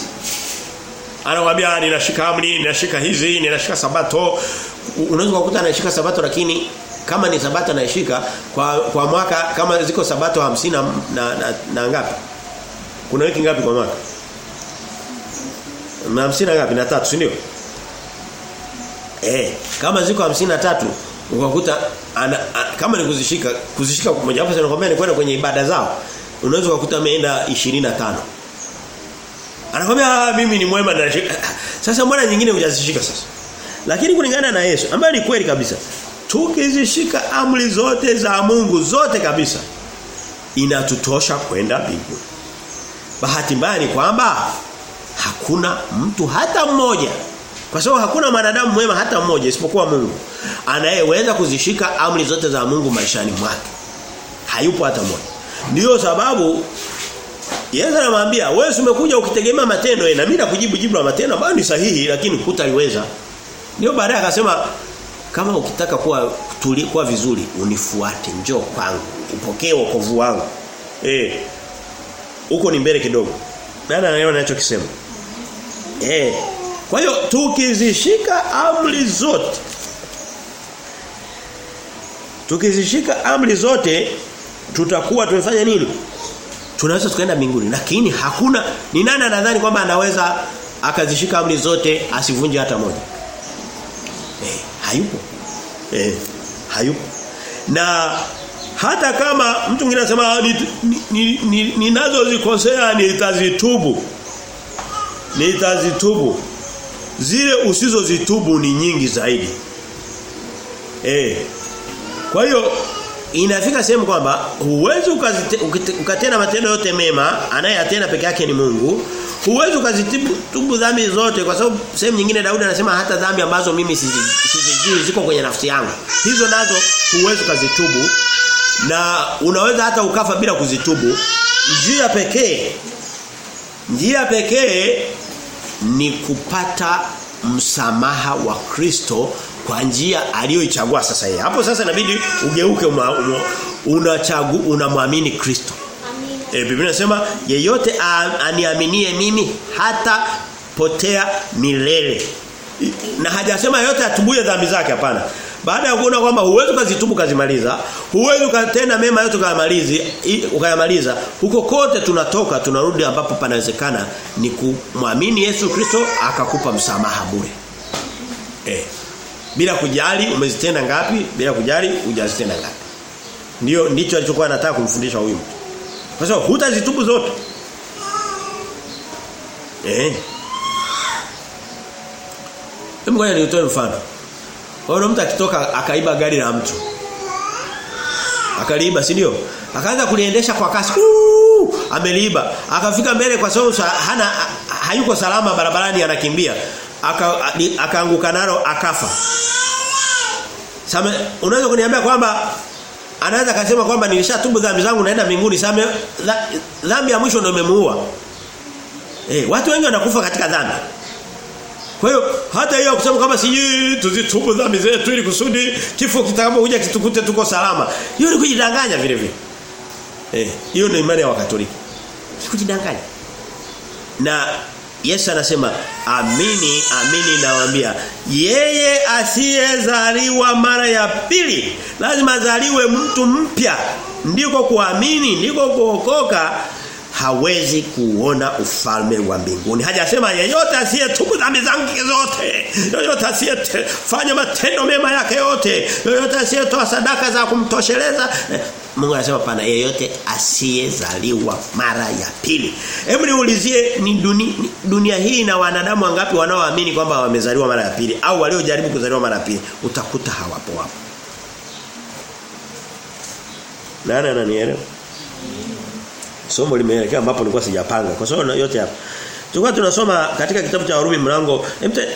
Anawaambia ninashika amri, ninashika hizi, ninashika sabato. Unaweza kukuta anashika sabato lakini kama ni sabato anashika kwa kwa mwaka kama ziko sabato 50 na, na, na, na ngapi? Kuna wiki ngapi kwa mwaka? Na 50 ngapi? Na tatu, si ndio? Eh, kama ziko 53 ukakuta ana, a, kama ni kuzishika kuzishika moja hapo sinakwambia ni kwenda kwenye ibada zao. Unaweza kukuta ameenda 25. Anakwambia mimi ni mwema na sasa mbona nyingine hujazishika sasa? Lakini kulingana na Yesu ambaye ni kweli kabisa. Tukizishika amri zote za Mungu zote kabisa inatutosha kwenda mbinguni. Bahati mbaya ni kwamba hakuna mtu hata mmoja kwa sababu hakuna mwanadamu mwema hata mmoja isipokuwa Mungu anayeweza kuzishika amri zote za Mungu maishani mwake. Hayupo hata mmoja. Ndiyo sababu Yesu anamwambia wewe umekuja ukitegemea matendo na mimi nakujibu jibu la matendo ambayo ni sahihi lakini hutaliweza. Ndio baadaye akasema kama ukitaka kuwa tuli, kuwa vizuri unifuate njoo kwangu upokee wokovu wangu. Eh. Huko ni mbele kidogo. Nani anaelewa ninachokisema? Eh. Kwa hiyo tukizishika amri zote tukizishika amri zote tutakuwa tumefanya nini? Tunaweza tukaenda mbinguni. Lakini hakuna ni nani anadhani kwamba anaweza akazishika amri zote asivunje hata moja? Eh, hayupo. Eh, hayupo. Na hata kama mtu mwingine anasema ninazozikosea ni, ni, ni nitazitubu. Nitazitubu. Zile usizozitubu ni nyingi zaidi. Eh. Kwa hiyo inafika sehemu kwamba huwezi ukatenda matendo yote mema anayeyatenda peke yake ni Mungu huwezi ukazitubu dhambi zote kwa sababu sehemu nyingine Daudi anasema hata dhambi ambazo mimi sizijui ziko kwenye nafsi yangu hizo nazo huwezi ukazitubu na unaweza hata ukafa bila kuzitubu njia pekee njia pekee ni kupata msamaha wa Kristo kwa njia aliyoichagua sasa yeye. Hapo sasa inabidi ugeuke unachagu unamwamini Kristo. E, Biblia inasema yeyote aniaminie mimi hata potea milele. Na hajasema yote atubuye dhambi zake hapana. Baada ya kuona kwamba huwezi kazitumu kazimaliza, huwezi kutenda mema yote ukayamalizi, ukayamaliza, huko kote tunatoka tunarudi ambapo panawezekana ni kumwamini Yesu Kristo akakupa msamaha bure. Eh bila kujali umezitenda ngapi bila kujali hujazitenda ngapi ndio ndicho alichokuwa anataka kumfundisha huyu mtu kwa sababu hutazitubu zote eh Hebu ngoja nitoe mfano. Kwa hiyo mtu akitoka akaiba gari la mtu. Akaliiba, si ndio? Akaanza kuliendesha kwa kasi. Uu, ameliiba. Akafika mbele kwa sababu hana hayuko salama barabarani anakimbia. Akaanguka aka nalo akafa. Sasa unaweza kuniambia kwamba anaweza kasema kwamba nilishatubu dhambi zangu naenda mbinguni sasa dhambi ya mwisho ndio imemuua. Eh, watu wengi wanakufa katika dhambi. Kwa hiyo hata hiyo kusema kama sijui tuzitubu dhambi zetu ili kusudi kifo kitakapokuja kitukute tuko salama. Hiyo ni kujidanganya vile vile. Eh, hiyo ndio imani ya Wakatoliki. Kujidanganya. Na Yesu anasema amini amini nawaambia yeye asiyezaliwa mara ya pili lazima azaliwe mtu mpya ndiko kuamini ndiko kuokoka hawezi kuona ufalme wa mbinguni. Hajasema yeyote asiyetubu dhambi zake zote, yeyote asiyefanya matendo mema yake yote, yeyote asiyetoa sadaka za kumtosheleza. Mungu anasema pana yeyote asiyezaliwa mara ya pili. Hebu niulizie ni dunia, dunia hii na wanadamu wangapi wanaoamini kwamba wamezaliwa mara ya pili au waliojaribu kuzaliwa mara ya pili? Utakuta hawapo hapo. Nani ananielewa? Somo limeelekea ambapo nilikuwa sijapanga kwa sababu yote hapa. Tulikuwa tunasoma katika kitabu cha Warumi mlango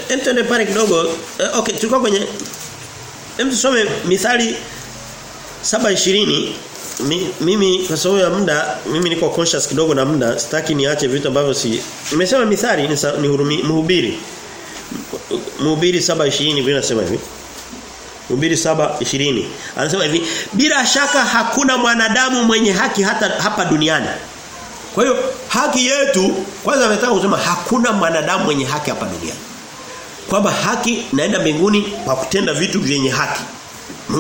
hem tuende pale kidogo. Eh, okay tulikuwa kwenye hem tusome mithali 7:20 Mi, mimi kwa sababu ya muda mimi niko conscious kidogo na muda sitaki niache vitu ambavyo si nimesema mithali ni, ni hurumi, mhubiri. Mhubiri 7:20 vinasema hivi Mhubiri 7:20 anasema hivi bila shaka hakuna mwanadamu mwenye haki hata hapa duniani. Kwa hiyo haki yetu kwanza ametaka kusema hakuna mwanadamu mwenye haki hapa duniani. Kwamba haki naenda mbinguni kwa kutenda vitu vyenye haki.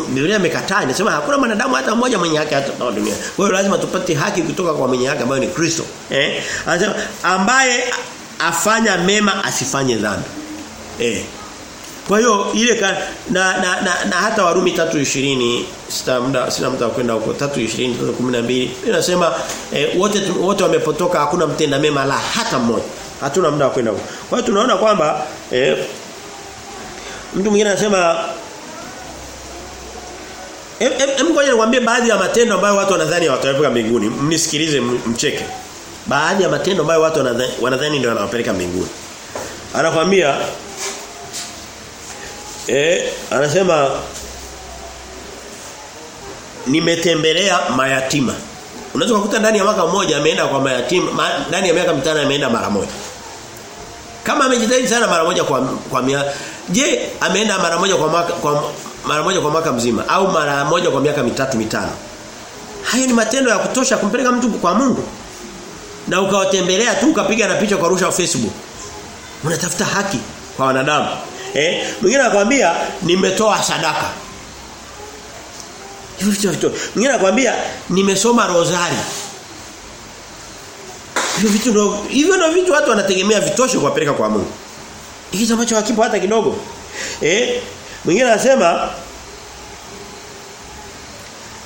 Biblia imekataa inasema hakuna mwanadamu hata mmoja mwenye haki hata hapa duniani. Kwa hiyo lazima tupate haki kutoka kwa mwenye haki ambaye ni Kristo. Eh? Anasema ambaye afanya mema asifanye dhambi. Eh. Kwa hiyo ile ka, na, na, na, na hata Warumi 3:20 sita muda sina muda kwenda huko 3:20 3:12 inasema e, wote wote wamepotoka hakuna mtenda mema la hata mmoja. Hatuna muda kwenda huko. Kwa hiyo tunaona kwamba e, mtu mwingine anasema Em em ngoja niwaambie baadhi ya matendo ambayo watu wanadhani watawapeleka mbinguni. Mnisikilize mcheke. Baadhi ya matendo ambayo watu wanadhani, wanadhani ndio wanawapeleka mbinguni. Anakuambia Eh, anasema nimetembelea mayatima. Unaweza kukuta ndani ya mwaka mmoja ameenda kwa mayatima, ma, ndani ya miaka mitano ameenda mara moja. Kama amejitahidi sana mara moja kwa kwa mia, je, ameenda mara moja kwa mwaka kwa mara moja kwa mwaka mzima au mara moja kwa miaka mitatu mitano? Hayo ni matendo ya kutosha kumpeleka mtu kwa Mungu. Na ukawatembelea tu ukapiga na picha kwa rusha Facebook. Unatafuta haki kwa wanadamu. Eh? Mwingine anakuambia nimetoa sadaka. Hivyo vitu. Mwingine anakuambia nimesoma rosari. Hivyo vitu ndio hivyo ndio vitu watu wanategemea vitosho kuwapeleka kwa Mungu. Kitu ambacho hakipo hata kidogo. Eh? Mwingine anasema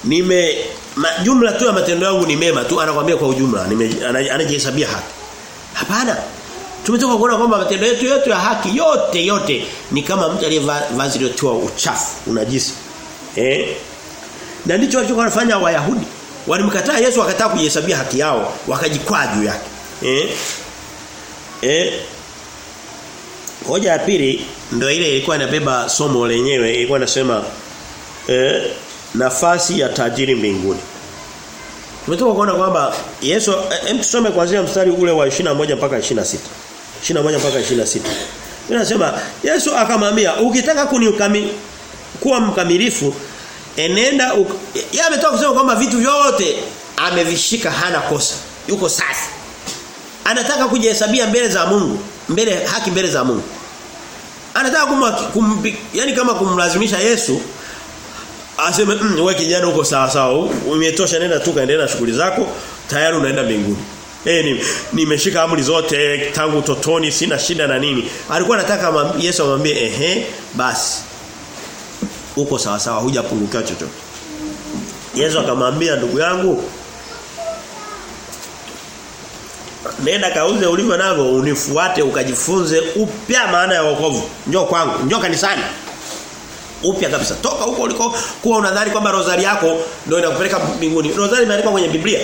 nime ma, jumla tu ya matendo yangu ni mema tu anakuambia kwa ujumla anajihesabia haki. Hapana. Tumetoka kuona kwamba matendo yetu yote ya haki yote yote ni kama mtu aliyevaa vazi lilotiwa uchafu, unajisi. Eh? Na ndicho walichokuwa wanafanya Wayahudi. Walimkataa Yesu wakataa kujihesabia haki yao, wakajikwaa juu yake. Eh? Eh? Hoja ya pili ndio ile ilikuwa inabeba somo lenyewe, ilikuwa inasema eh nafasi ya tajiri mbinguni. Tumetoka kuona kwamba Yesu hem tusome kuanzia mstari ule wa 21 mpaka 26. 21 mpaka 26. Inasema Yesu akamwambia ukitaka kuniukami kuwa mkamilifu enenda yeye ametoka kusema kwamba vitu vyote amevishika hana kosa. Yuko safi. Anataka kujihesabia mbele za Mungu, mbele haki mbele za Mungu. Anataka kum, kum yani kama kumlazimisha Yesu aseme mmm, wewe kijana uko sawa sawa umetosha nenda tu kaendelea na shughuli zako tayari unaenda mbinguni eh ni nimeshika amri zote tangu utotoni sina shida na nini alikuwa anataka Yesu amwambie ehe basi uko sawa sawa hujapungukiwa chochote Yesu akamwambia ndugu yangu Nenda kauze ulivyo navyo unifuate ukajifunze upya maana ya wokovu. Njoo kwangu, njoo kanisani upya kabisa. Toka huko uliko kuwa unadhani kwamba rozari yako ndio inakupeleka mbinguni. Rozari imeandikwa kwenye Biblia.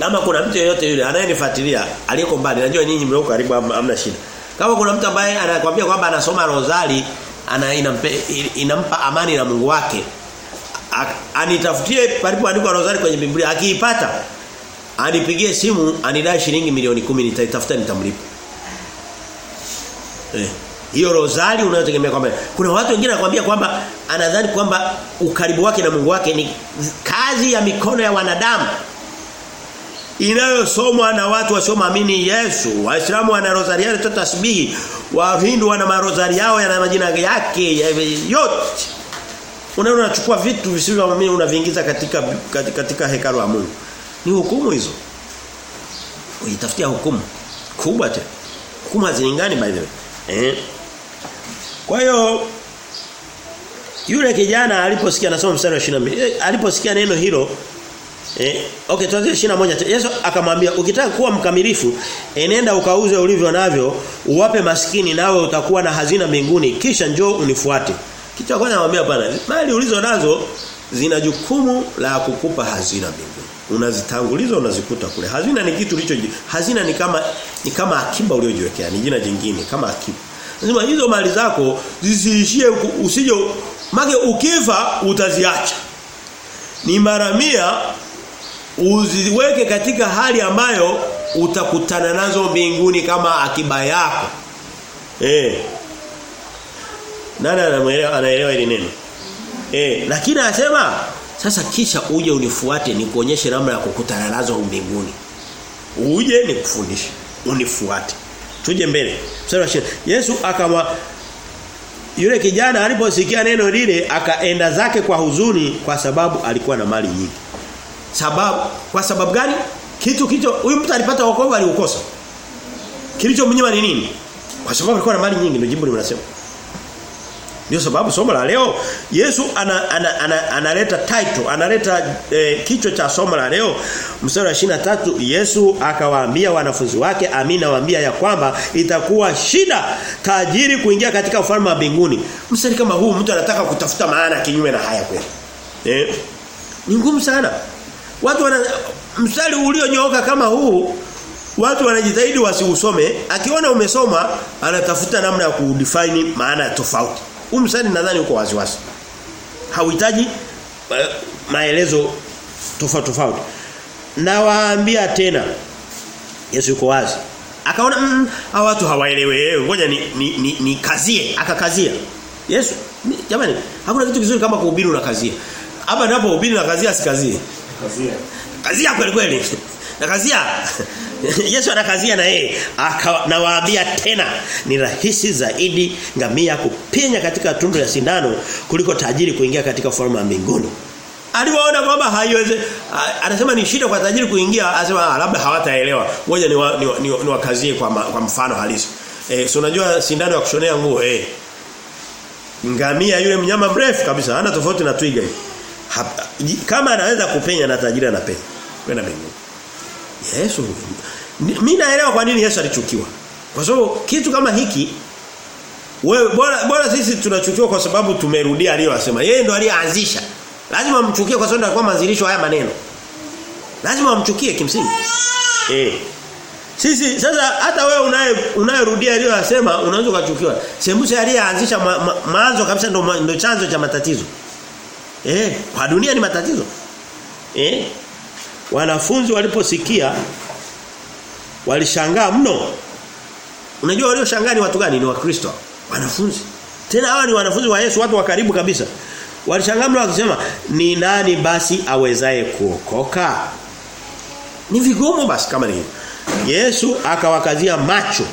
Kama kuna mtu yeyote yule anayenifuatilia aliyeko mbali najua nyinyi mlio karibu hamna shida. Kama kuna mtu ambaye anakuambia kwamba anasoma rozari ana inampe, inampa amani na Mungu wake anitafutie palipoandikwa rozari kwenye Biblia akiipata anipigie simu anidai shilingi milioni kumi nitaitafuta nitamlipa. Eh hiyo rozari unayotegemea kwamba kuna watu wengine wanakuambia kwamba anadhani kwamba ukaribu wake na Mungu wake ni kazi ya mikono ya wanadamu inayosomwa na watu wasioamini Yesu. Waislamu wana rosari yao tasbihi. Wahindu wana marozari yao yana majina yake yote. Unaona unachukua vitu visivyoamini unaviingiza katika, katika hekalu la Mungu. Ni hukumu hizo. Ujitafutia hukumu. Kubwa tena. Hukumu hazilingani by the way. Eh? Kwa hiyo yule kijana aliposikia nasoma mstari wa 22 eh, aliposikia neno hilo eh okay tuanze 21 Yesu akamwambia ukitaka kuwa mkamilifu enenda ukauze ulivyo navyo uwape maskini nawe utakuwa na hazina mbinguni kisha njoo unifuate. Kitu cha kwanza anamwambia bwana mali ulizo nazo zina jukumu la kukupa hazina mbinguni. Unazitanguliza unazikuta kule. Hazina ni kitu ulicho hazina ni kama ni kama akiba uliojiwekea ni jina jingine kama akiba. Lazima hizo mali zako zisiishie usije make ukifa utaziacha. Ni mara uziweke katika hali ambayo utakutana nazo mbinguni kama akiba yako. Eh. Nani anaelewa anaelewa hili neno? Eh, lakini anasema sasa kisha uje unifuate nikuonyeshe namna ya kukutana nazo mbinguni. Uje nikufundishe, unifuate. Tuje mbele. Mstari wa Yesu akawa yule kijana aliposikia neno lile akaenda zake kwa huzuni kwa sababu alikuwa na mali nyingi. Sababu kwa sababu gani? Kitu kicho huyu mtu alipata wokovu aliukosa. Kilichomnyima ni nini? Kwa sababu alikuwa na mali nyingi ndio jimbo linasema. Ndio sababu somo la leo Yesu analeta ana, ana, ana, ana title, analeta eh, kichwa cha somo la leo mstari wa 23 Yesu akawaambia wanafunzi wake amina waambia ya kwamba itakuwa shida tajiri kuingia katika ufalme wa mbinguni. Mstari kama huu mtu anataka kutafuta maana kinyume na haya kweli. Eh? Ni ngumu sana. Watu wana mstari ulionyooka kama huu watu wanajitahidi wasiusome akiona umesoma anatafuta namna ya kudefine maana tofauti huu mstari nadhani uko waziwazi hauhitaji uh, maelezo tofauti tofauti. Na waambia tena Yesu yuko wazi. Akaona mm, hawa watu hawaelewi. Ngoja ni, ni, ni, ni kazie, akakazia. Yesu jamani hakuna kitu kizuri kama kuhubiri na kazia. Hapa ndipo hubiri na kazia sikazie. Kazia. Kweli kweli. Na kazia. Yesu anakazia na yeye. Akawaambia tena ni rahisi zaidi ngamia kupenya katika tundu ya sindano kuliko tajiri kuingia katika ufalme wa mbinguni. Aliwaona kwamba haiwezi anasema ni shida kwa tajiri kuingia anasema labda hawataelewa. Ngoja ni, wa, ni, ni, ni kwa, ma, kwa mfano halisi. Eh so unajua sindano ya kushonea nguo eh ngamia yule mnyama mrefu kabisa hana tofauti na twiga kama anaweza kupenya na tajiri anapenya kwenda mbinguni. Yesu mimi naelewa kwa nini Yesu alichukiwa. Kwa sababu kitu kama hiki wewe bora bora sisi tunachukiwa kwa sababu tumerudia aliyosema. Yeye ndo aliyeanzisha. Lazima mchukie kwa sababu alikuwa mwanzilisho haya maneno. Lazima mchukie kimsingi. Eh. Sisi sasa hata wewe unaye unayerudia aliyosema unaweza kuchukiwa. Sembuse aliyeanzisha mwanzo ma, kabisa ndo ndo chanzo cha matatizo. Eh, kwa dunia ni matatizo. Eh? Wanafunzi waliposikia walishangaa mno. Unajua walioshangaa ni watu gani? Ni Wakristo. Wanafunzi. Tena hawa ni wanafunzi wa Yesu, watu wa karibu kabisa. Walishangaa mno wakisema, "Ni nani basi awezaye kuokoka?" Ni vigumu basi kama ni Yesu akawakazia macho.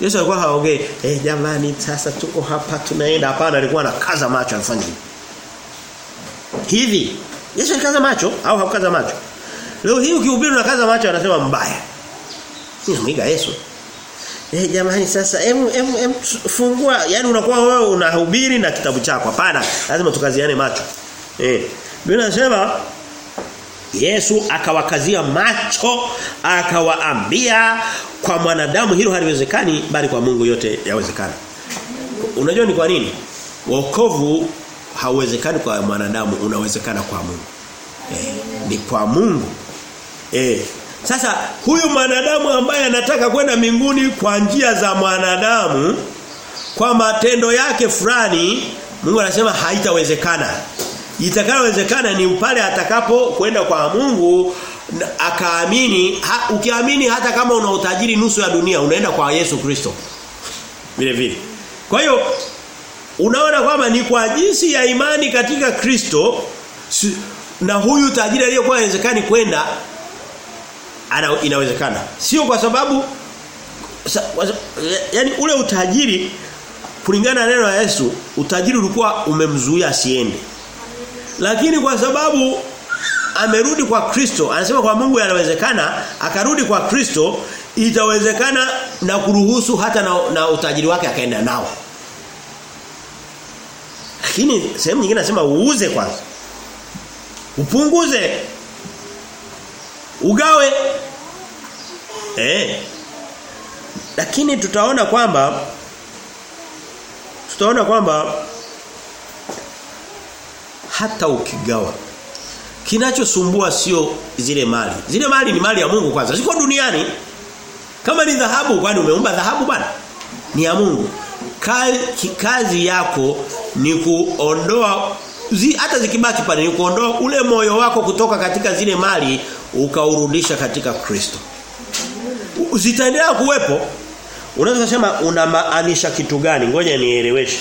Yesu alikuwa haongei, "Eh jamani, sasa tuko hapa tunaenda." Hapana, alikuwa anakaza macho anafanya hivi. Hivi Yesu alikaza macho au hakukaza macho? Leo hii ukihubiri unakaza macho anasema mbaya. Ninamwiga Yesu. Eh jamani sasa em, em, em fungua yani unakuwa wewe unahubiri na kitabu chako. Hapana, lazima tukaziane macho. Eh. Biblia inasema Yesu akawakazia macho akawaambia kwa mwanadamu hilo haliwezekani bali kwa Mungu yote yawezekana. Unajua ni kwa nini? Wokovu hauwezekani kwa mwanadamu unawezekana kwa Mungu. Eh, ni kwa Mungu. Eh. Sasa huyu mwanadamu ambaye anataka kwenda mbinguni kwa njia za mwanadamu kwa matendo yake fulani Mungu anasema haitawezekana. Itakayowezekana ni pale atakapo kwenda kwa Mungu akaamini ha, ukiamini hata kama una utajiri nusu ya dunia unaenda kwa Yesu Kristo. Vile vile. Kwa hiyo unaona kwamba ni kwa jinsi ya imani katika Kristo na huyu tajiri aliyokuwa haiwezekani kwenda ana inawezekana. Sio kwa sababu sa, yani ule utajiri kulingana na neno la Yesu utajiri ulikuwa umemzuia asiende. Lakini kwa sababu amerudi kwa Kristo, anasema kwa Mungu yanawezekana, akarudi kwa Kristo, itawezekana na kuruhusu hata na, na utajiri wake akaenda nao. Lakini sehemu nyingine anasema uuze kwanza. Upunguze. Ugawe. Eh. Lakini tutaona kwamba tutaona kwamba hata ukigawa kinachosumbua sio zile mali. Zile mali ni mali ya Mungu kwanza. Ziko duniani. Kama ni dhahabu kwani umeumba dhahabu bwana? Ni ya Mungu. Kazi, kazi yako ni kuondoa zi, hata zikibaki pale ni kuondoa ule moyo wako kutoka katika zile mali ukaurudisha katika Kristo. Zitaendelea kuwepo. Unaweza kusema unamaanisha kitu gani? Ngoja nieleweshe.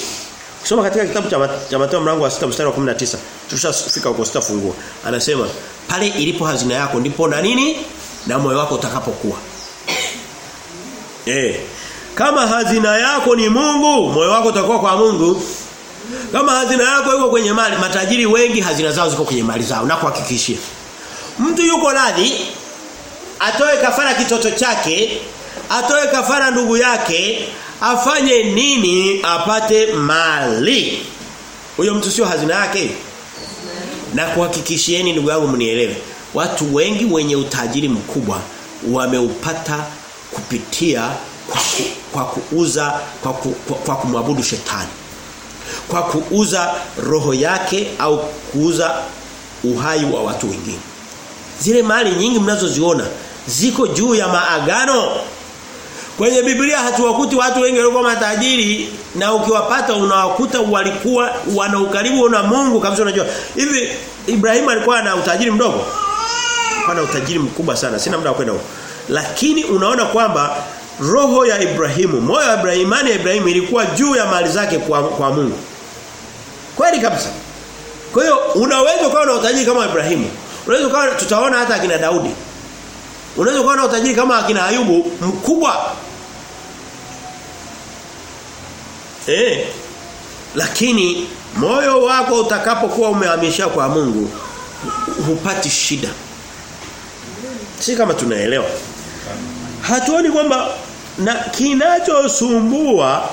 Kusoma katika kitabu cha, cha Mathayo mlango wa 6 mstari wa 19. Tushafika huko sitafungua. Anasema pale ilipo hazina yako ndipo na nini? Na moyo wako utakapokuwa. Eh. Kama hazina yako ni Mungu, moyo wako utakuwa kwa Mungu. Kama hazina yako iko kwenye mali, matajiri wengi hazina zao ziko kwenye mali zao na kuhakikishia. Mtu yuko radhi atoe kafara kitoto chake, atoe kafara ndugu yake, afanye nini apate mali. Huyo mtu sio hazina yake. Na kuhakikishieni ndugu yangu mnielewe. Watu wengi wenye utajiri mkubwa wameupata kupitia kwa, ku, kwa kuuza kwa, ku, kwa, kwa kumwabudu shetani. Kwa kuuza roho yake au kuuza uhai wa watu wengine. Zile mali nyingi mnazoziona ziko juu ya maagano. Kwenye Biblia hatuwakuti watu wengi walikuwa matajiri na ukiwapata unawakuta walikuwa wana ukaribu na Mungu kabisa unajua. Hivi Ibrahim alikuwa na utajiri mdogo? Alikuwa na utajiri mkubwa sana. Sina muda wa kwenda huko. Lakini unaona kwamba roho ya Ibrahimu, moyo wa Ibrahimu, imani ya Ibrahimu ilikuwa juu ya mali zake kwa, kwa Mungu. Kweli kabisa. Kwa hiyo unaweza kuwa na utajiri kama Ibrahimu. Unaweza kuwa tutaona hata akina Daudi. Unaweza kuwa na utajiri kama akina Ayubu mkubwa. Eh. Lakini moyo wako utakapokuwa umehamisha kwa Mungu hupati shida. Si kama tunaelewa. Hatuoni kwamba na kinachosumbua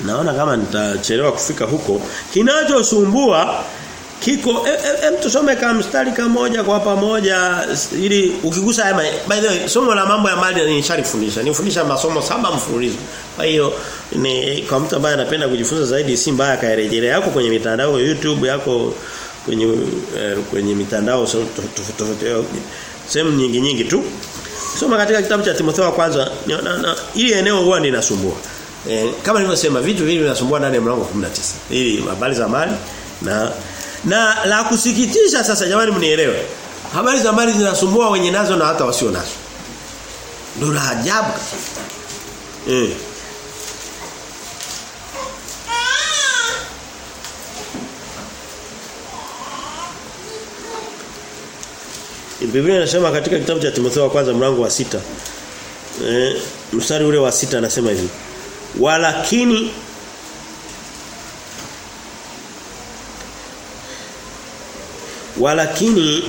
naona kama nitachelewa kufika huko kinachosumbua kiko em e, tusome kama mstari kamoja kwa pamoja ili ukigusa haya by the way somo la mambo ya mali nishalifundisha. Nifundisha masomo saba mfululizo. Kwa hiyo ni kwa mtu ambaye anapenda kujifunza zaidi si mbaya kaerejelea yako kwenye mitandao YouTube yako kwenye eh, kwenye mitandao sehemu nyingi nyingi tu. Soma katika kitabu cha Timotheo wa kwanza ili eneo huwa linasumbua. Eh, kama nilivyosema vitu vingi vinasumbua ndani ya mlango 19 ili habari za mali na na la kusikitisha sasa jamani mnielewe. Habari za mali zinasumbua wenye nazo na hata wasio nazo. Ndio la ajabu. Eh. Biblia inasema katika kitabu cha Timotheo wa kwanza mlango wa sita eh, mstari ule wa sita anasema hivi. Walakini walakini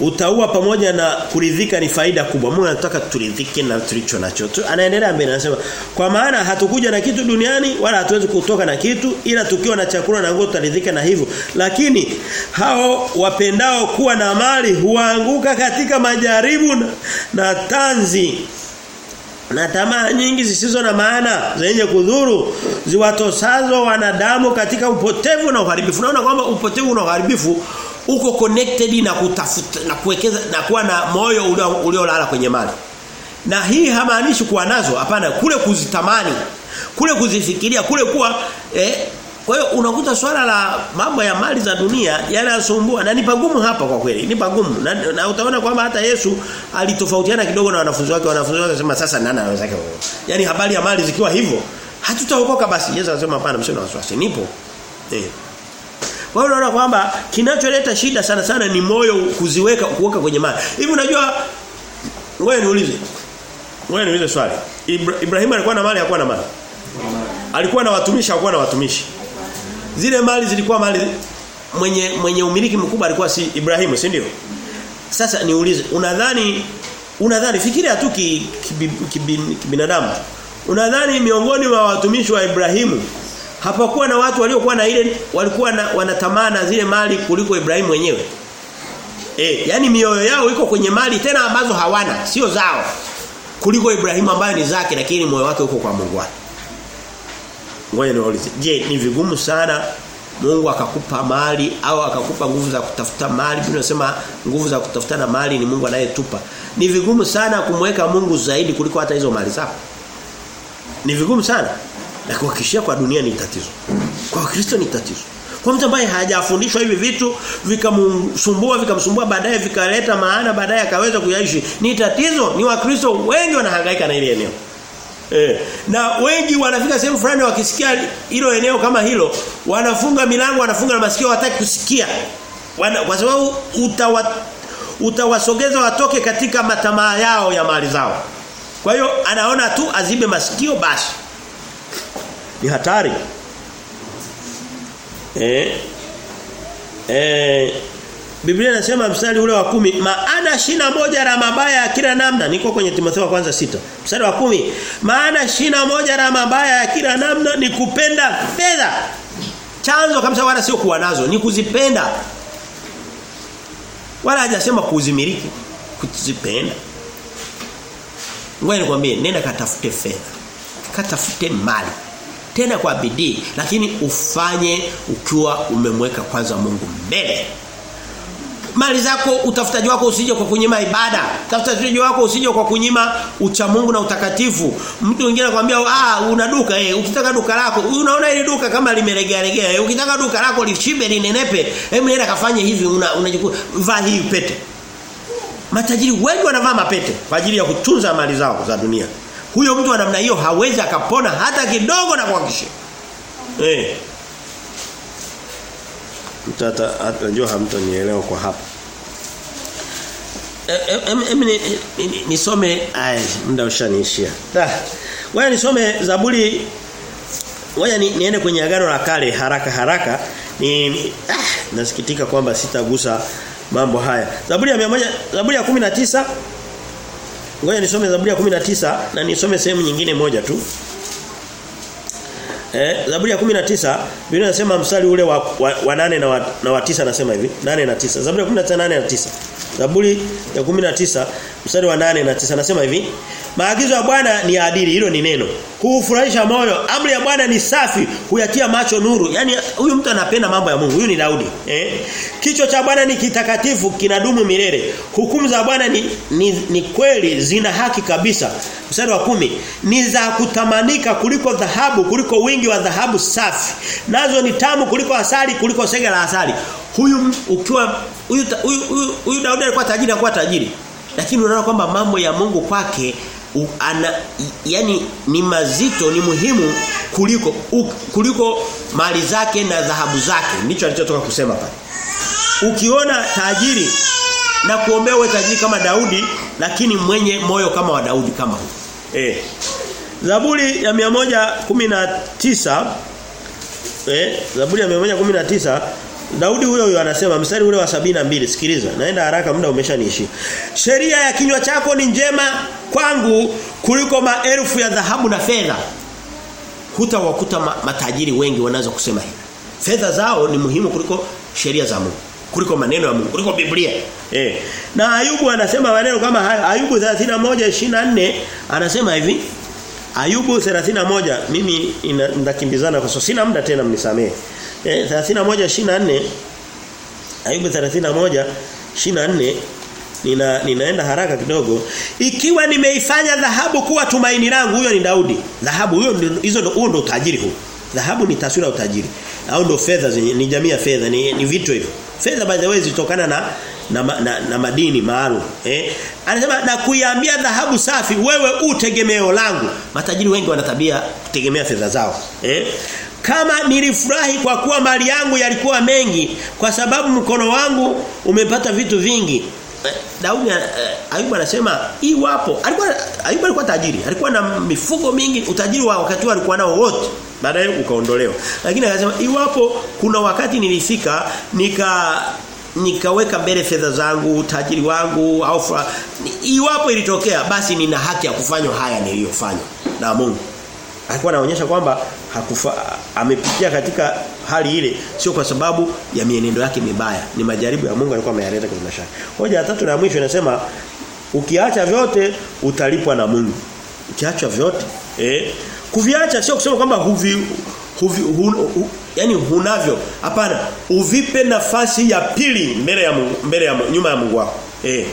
utaua pamoja na kuridhika ni faida kubwa. Mungu anataka turidhike na tulicho nacho. Anaendelea mbele anasema kwa maana hatukuja na kitu duniani wala hatuwezi kutoka na kitu ila tukiwa na chakula na nguo tutaridhika na hivyo. Lakini hao wapendao kuwa na mali huanguka katika majaribu na, na tanzi na tamaa nyingi zisizo na maana zenye kudhuru ziwatosazo wanadamu katika upotevu na uharibifu. Naona kwamba upotevu na uharibifu uko connected na kutafuta na kuwekeza na kuwa na moyo uliolala kwenye mali. Na hii hamaanishi kuwa nazo, hapana, kule kuzitamani, kule kuzifikiria, kule kuwa eh, kwa hiyo unakuta swala la mambo ya mali za dunia yanasumbua na ni pagumu hapa kwa kweli. Ni pagumu. Na, na utaona kwamba hata Yesu alitofautiana kidogo na wanafunzi wake. Wanafunzi wake wanasema sasa nani anaweza Yaani habari ya mali zikiwa hivyo hatutaokoka basi. Yesu anasema hapana msio na wasiwasi. Nipo. Eh. Kwa hiyo unaona kwamba kinacholeta shida sana sana ni moyo kuziweka kuweka kwenye mali. Hivi unajua wewe niulize. Wewe niulize swali. Ibra, Ibrahim alikuwa na mali hakuwa na mali? Alikuwa na watumishi hakuwa na watumishi? Zile mali zilikuwa mali mwenye mwenye umiliki mkubwa alikuwa si Ibrahimu, si ndio? Sasa niulize, unadhani unadhani fikiria tu kibinadamu. Ki, ki, ki unadhani miongoni mwa watumishi wa Ibrahimu hapakuwa na watu waliokuwa na ile walikuwa na wanatamana zile mali kuliko Ibrahimu mwenyewe? Eh, yani mioyo yao iko kwenye mali tena ambazo hawana, sio zao. Kuliko Ibrahimu ambaye ni zake lakini moyo wake uko kwa Mungu wake. Ngoja niwaulize. Je, ni vigumu sana Mungu akakupa mali au akakupa nguvu za kutafuta mali? Tunasema nguvu za kutafuta na mali ni Mungu anayetupa. Ni vigumu sana kumweka Mungu zaidi kuliko hata hizo mali zako. Ni vigumu sana. Na kuhakikishia kwa dunia ni tatizo. Kwa Kristo ni tatizo. Kwa mtu ambaye hajafundishwa hivi vitu vikamsumbua vikamsumbua baadaye vikaleta maana baadaye akaweza kuyaishi ni tatizo. Ni Wakristo wengi wanahangaika na ile eneo. Eh, na wengi wanafika sehemu fulani wakisikia hilo eneo kama hilo, wanafunga milango, wanafunga na masikio hawataki kusikia. Wana, kwa sababu utawa, utawasogeza watoke katika matamaa yao ya mali zao. Kwa hiyo anaona tu azibe masikio basi. Ni hatari. Eh. Eh Biblia inasema mstari ule wa kumi maana shina moja la mabaya ya kila namna. Niko kwenye Timotheo wa kwanza sita. Mstari wa kumi maana shina moja la mabaya ya kila namna ni kupenda fedha. Chanzo kabisa wala sio kuwa nazo ni kuzipenda. Wala hajasema kuzimiliki kuzipenda. Ngoja nikwambie nenda katafute fedha katafute mali tena kwa bidii lakini ufanye ukiwa umemweka kwanza Mungu mbele Mali zako utafutaji wako usije kwa kunyima ibada. Utafutaji wako usije kwa kunyima ucha Mungu na utakatifu. Mtu mwingine anakuambia ah una duka eh ukitaka duka lako unaona ile duka kama limelegea legea eh ukitaka duka lako lishibe linenepe hebu nenda kafanye hivi una vaa hii pete. Matajiri wengi wanavaa mapete kwa ajili ya kutunza mali zao za dunia. Huyo mtu wa namna hiyo hawezi akapona hata kidogo na kuhakikisha. Eh. Mtata najua hamtanielewa kwa hapa. Em nisome ai muda ushaniishia. Wewe nisome Zaburi Ngoja ni, niende kwenye agano la kale haraka haraka. Ni, ni ah, nasikitika kwamba sitagusa mambo haya. Zaburi ya 100 Zaburi ya 19 Ngoja nisome Zaburi ya 19 na nisome sehemu nyingine moja tu. Eh, Zaburi ya 19 Biblia inasema mstari ule wa, wa, wa nane na wa, na wa tisa anasema hivi, 8 na 9. Zaburi ya 19 8 na 9. Zaburi ya 19 mstari wa 8 na 9 anasema hivi, maagizo ya Bwana ni adili, hilo ni neno. Kuufurahisha moyo, amri ya Bwana ni safi, huyatia macho nuru. Yaani huyu mtu anapenda mambo ya Mungu, huyu ni Daudi. Eh? Kicho cha Bwana ni kitakatifu, kinadumu milele. Hukumu za Bwana ni, ni, ni kweli, zina haki kabisa. Mstari wa kumi ni za kutamanika kuliko dhahabu, kuliko wingi wa dhahabu safi. Nazo ni tamu kuliko asali, kuliko sega la asali. Huyu ukiwa huyu huyu Daudi alikuwa tajiri alikuwa tajiri. Lakini unaona kwamba mambo ya Mungu kwake ana yani ni mazito ni muhimu kuliko u, kuliko mali zake na dhahabu zake. Ndicho alichotoka kusema pale. Ukiona tajiri na kuombea uwe tajiri kama Daudi lakini mwenye moyo kama wa Daudi kama huyo eh. Zaburi ya 119 eh Zaburi ya 119 Daudi huyo huyo anasema mstari ule wa mbili sikiliza naenda haraka muda umeshaniishia Sheria ya kinywa chako ni njema kwangu kuliko maelfu ya dhahabu na fedha. Hutawakuta ma, matajiri wengi wanaweza kusema hivi. Fedha zao ni muhimu kuliko sheria za Mungu kuliko maneno ya Mungu kuliko Biblia. Eh na Ayubu anasema maneno kama haya Ayubu 31:24 anasema hivi Ayubu 31 mimi ndakimbizana kwa sababu sina muda tena mnisamee eh 31:24 Ayubu 31 24 nina ninaenda haraka kidogo. Ikiwa nimeifanya dhahabu kuwa tumaini langu huyo ni Daudi. Dhahabu huyo hizo ndo huo ndo utajiri huo dhahabu ni taswira ya utajiri. Au ndo fedha zenye ni jamii ya fedha ni, ni vitu hivyo. Fedha by the way zitokana na na, na, na madini maalum eh? Anasema na kuiambia dhahabu safi wewe utegemeo langu. Matajiri wengi wana tabia kutegemea fedha zao eh? Kama nilifurahi kwa kuwa mali yangu yalikuwa mengi kwa sababu mkono wangu umepata vitu vingi Daudi uh, Ayubu anasema iwapo alikuwa Ayubu alikuwa tajiri alikuwa na mifugo mingi utajiri wa wakati alikuwa nao wote baadaye ukaondolewa. Lakini akasema iwapo kuna wakati nilifika nika nikaweka mbele fedha zangu utajiri wangu au iwapo ilitokea basi nina haki ya kufanya haya niliyofanya. Na Mungu. Alikuwa anaonyesha kwamba hakufa amepitia katika hali ile sio kwa sababu ya mienendo yake mibaya. Ni majaribu ya Mungu alikuwa ameyaleta kwenye maisha hoja ya tatu na mwisho inasema ukiacha vyote utalipwa na Mungu. Ukiacha vyote eh? Kuviacha sio kusema kwamba huvi huvi hun, hu, yani hunavyo. Hapana. Uvipe nafasi ya pili mbele ya Mungu, mbele ya nyuma ya Mungu wako. Eh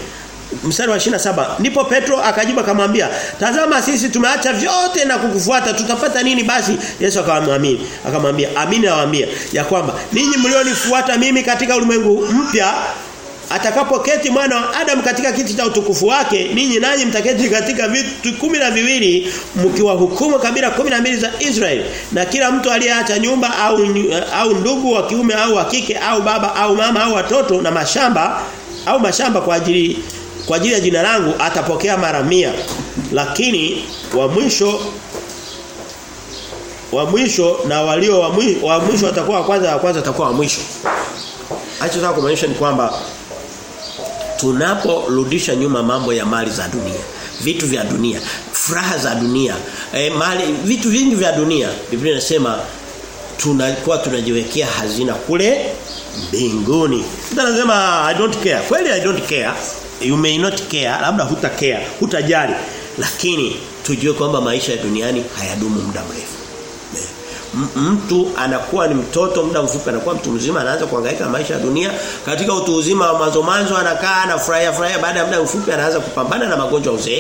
mstari wa 27 ndipo Petro akajibu akamwambia tazama sisi tumeacha vyote na kukufuata tutapata nini basi? Yesu akamwamini akamwambia amini nawaambia ya kwamba ninyi mlionifuata mimi katika ulimwengu mpya atakapoketi mwana wa Adam katika kiti cha utukufu wake ninyi nanyi mtaketi katika vitu kumi na viwili mkiwahukumu kabila kumi na mbili za Israeli. Na kila mtu aliyeacha nyumba au au ndugu wa kiume au wa kike au baba au mama au watoto na mashamba au mashamba kwa ajili kwa ajili ya jina langu atapokea mara mia. Lakini wa mwisho wa mwisho na walio wa mwisho, wa mwisho watakuwa wa kwanza wa kwanza atakuwa wa mwisho. Achotaka kumaanisha ni kwamba tunaporudisha nyuma mambo ya mali za dunia, vitu vya dunia, furaha za dunia, e, mali vitu vingi vya dunia, Biblia inasema tunakuwa tunajiwekea hazina kule mbinguni. Mtu anasema I don't care. Kweli I don't care. You may not care, labda huta care, hutajali. Lakini tujue kwamba maisha ya duniani hayadumu muda mrefu. Mtu anakuwa ni mtoto muda mfupi anakuwa mtu mzima anaanza kuhangaika maisha ya dunia. Katika utu uzima wa mwanzo mwanzo anakaa anafurahia furahia. Baada ya muda mfupi anaanza kupambana na magonjwa uzee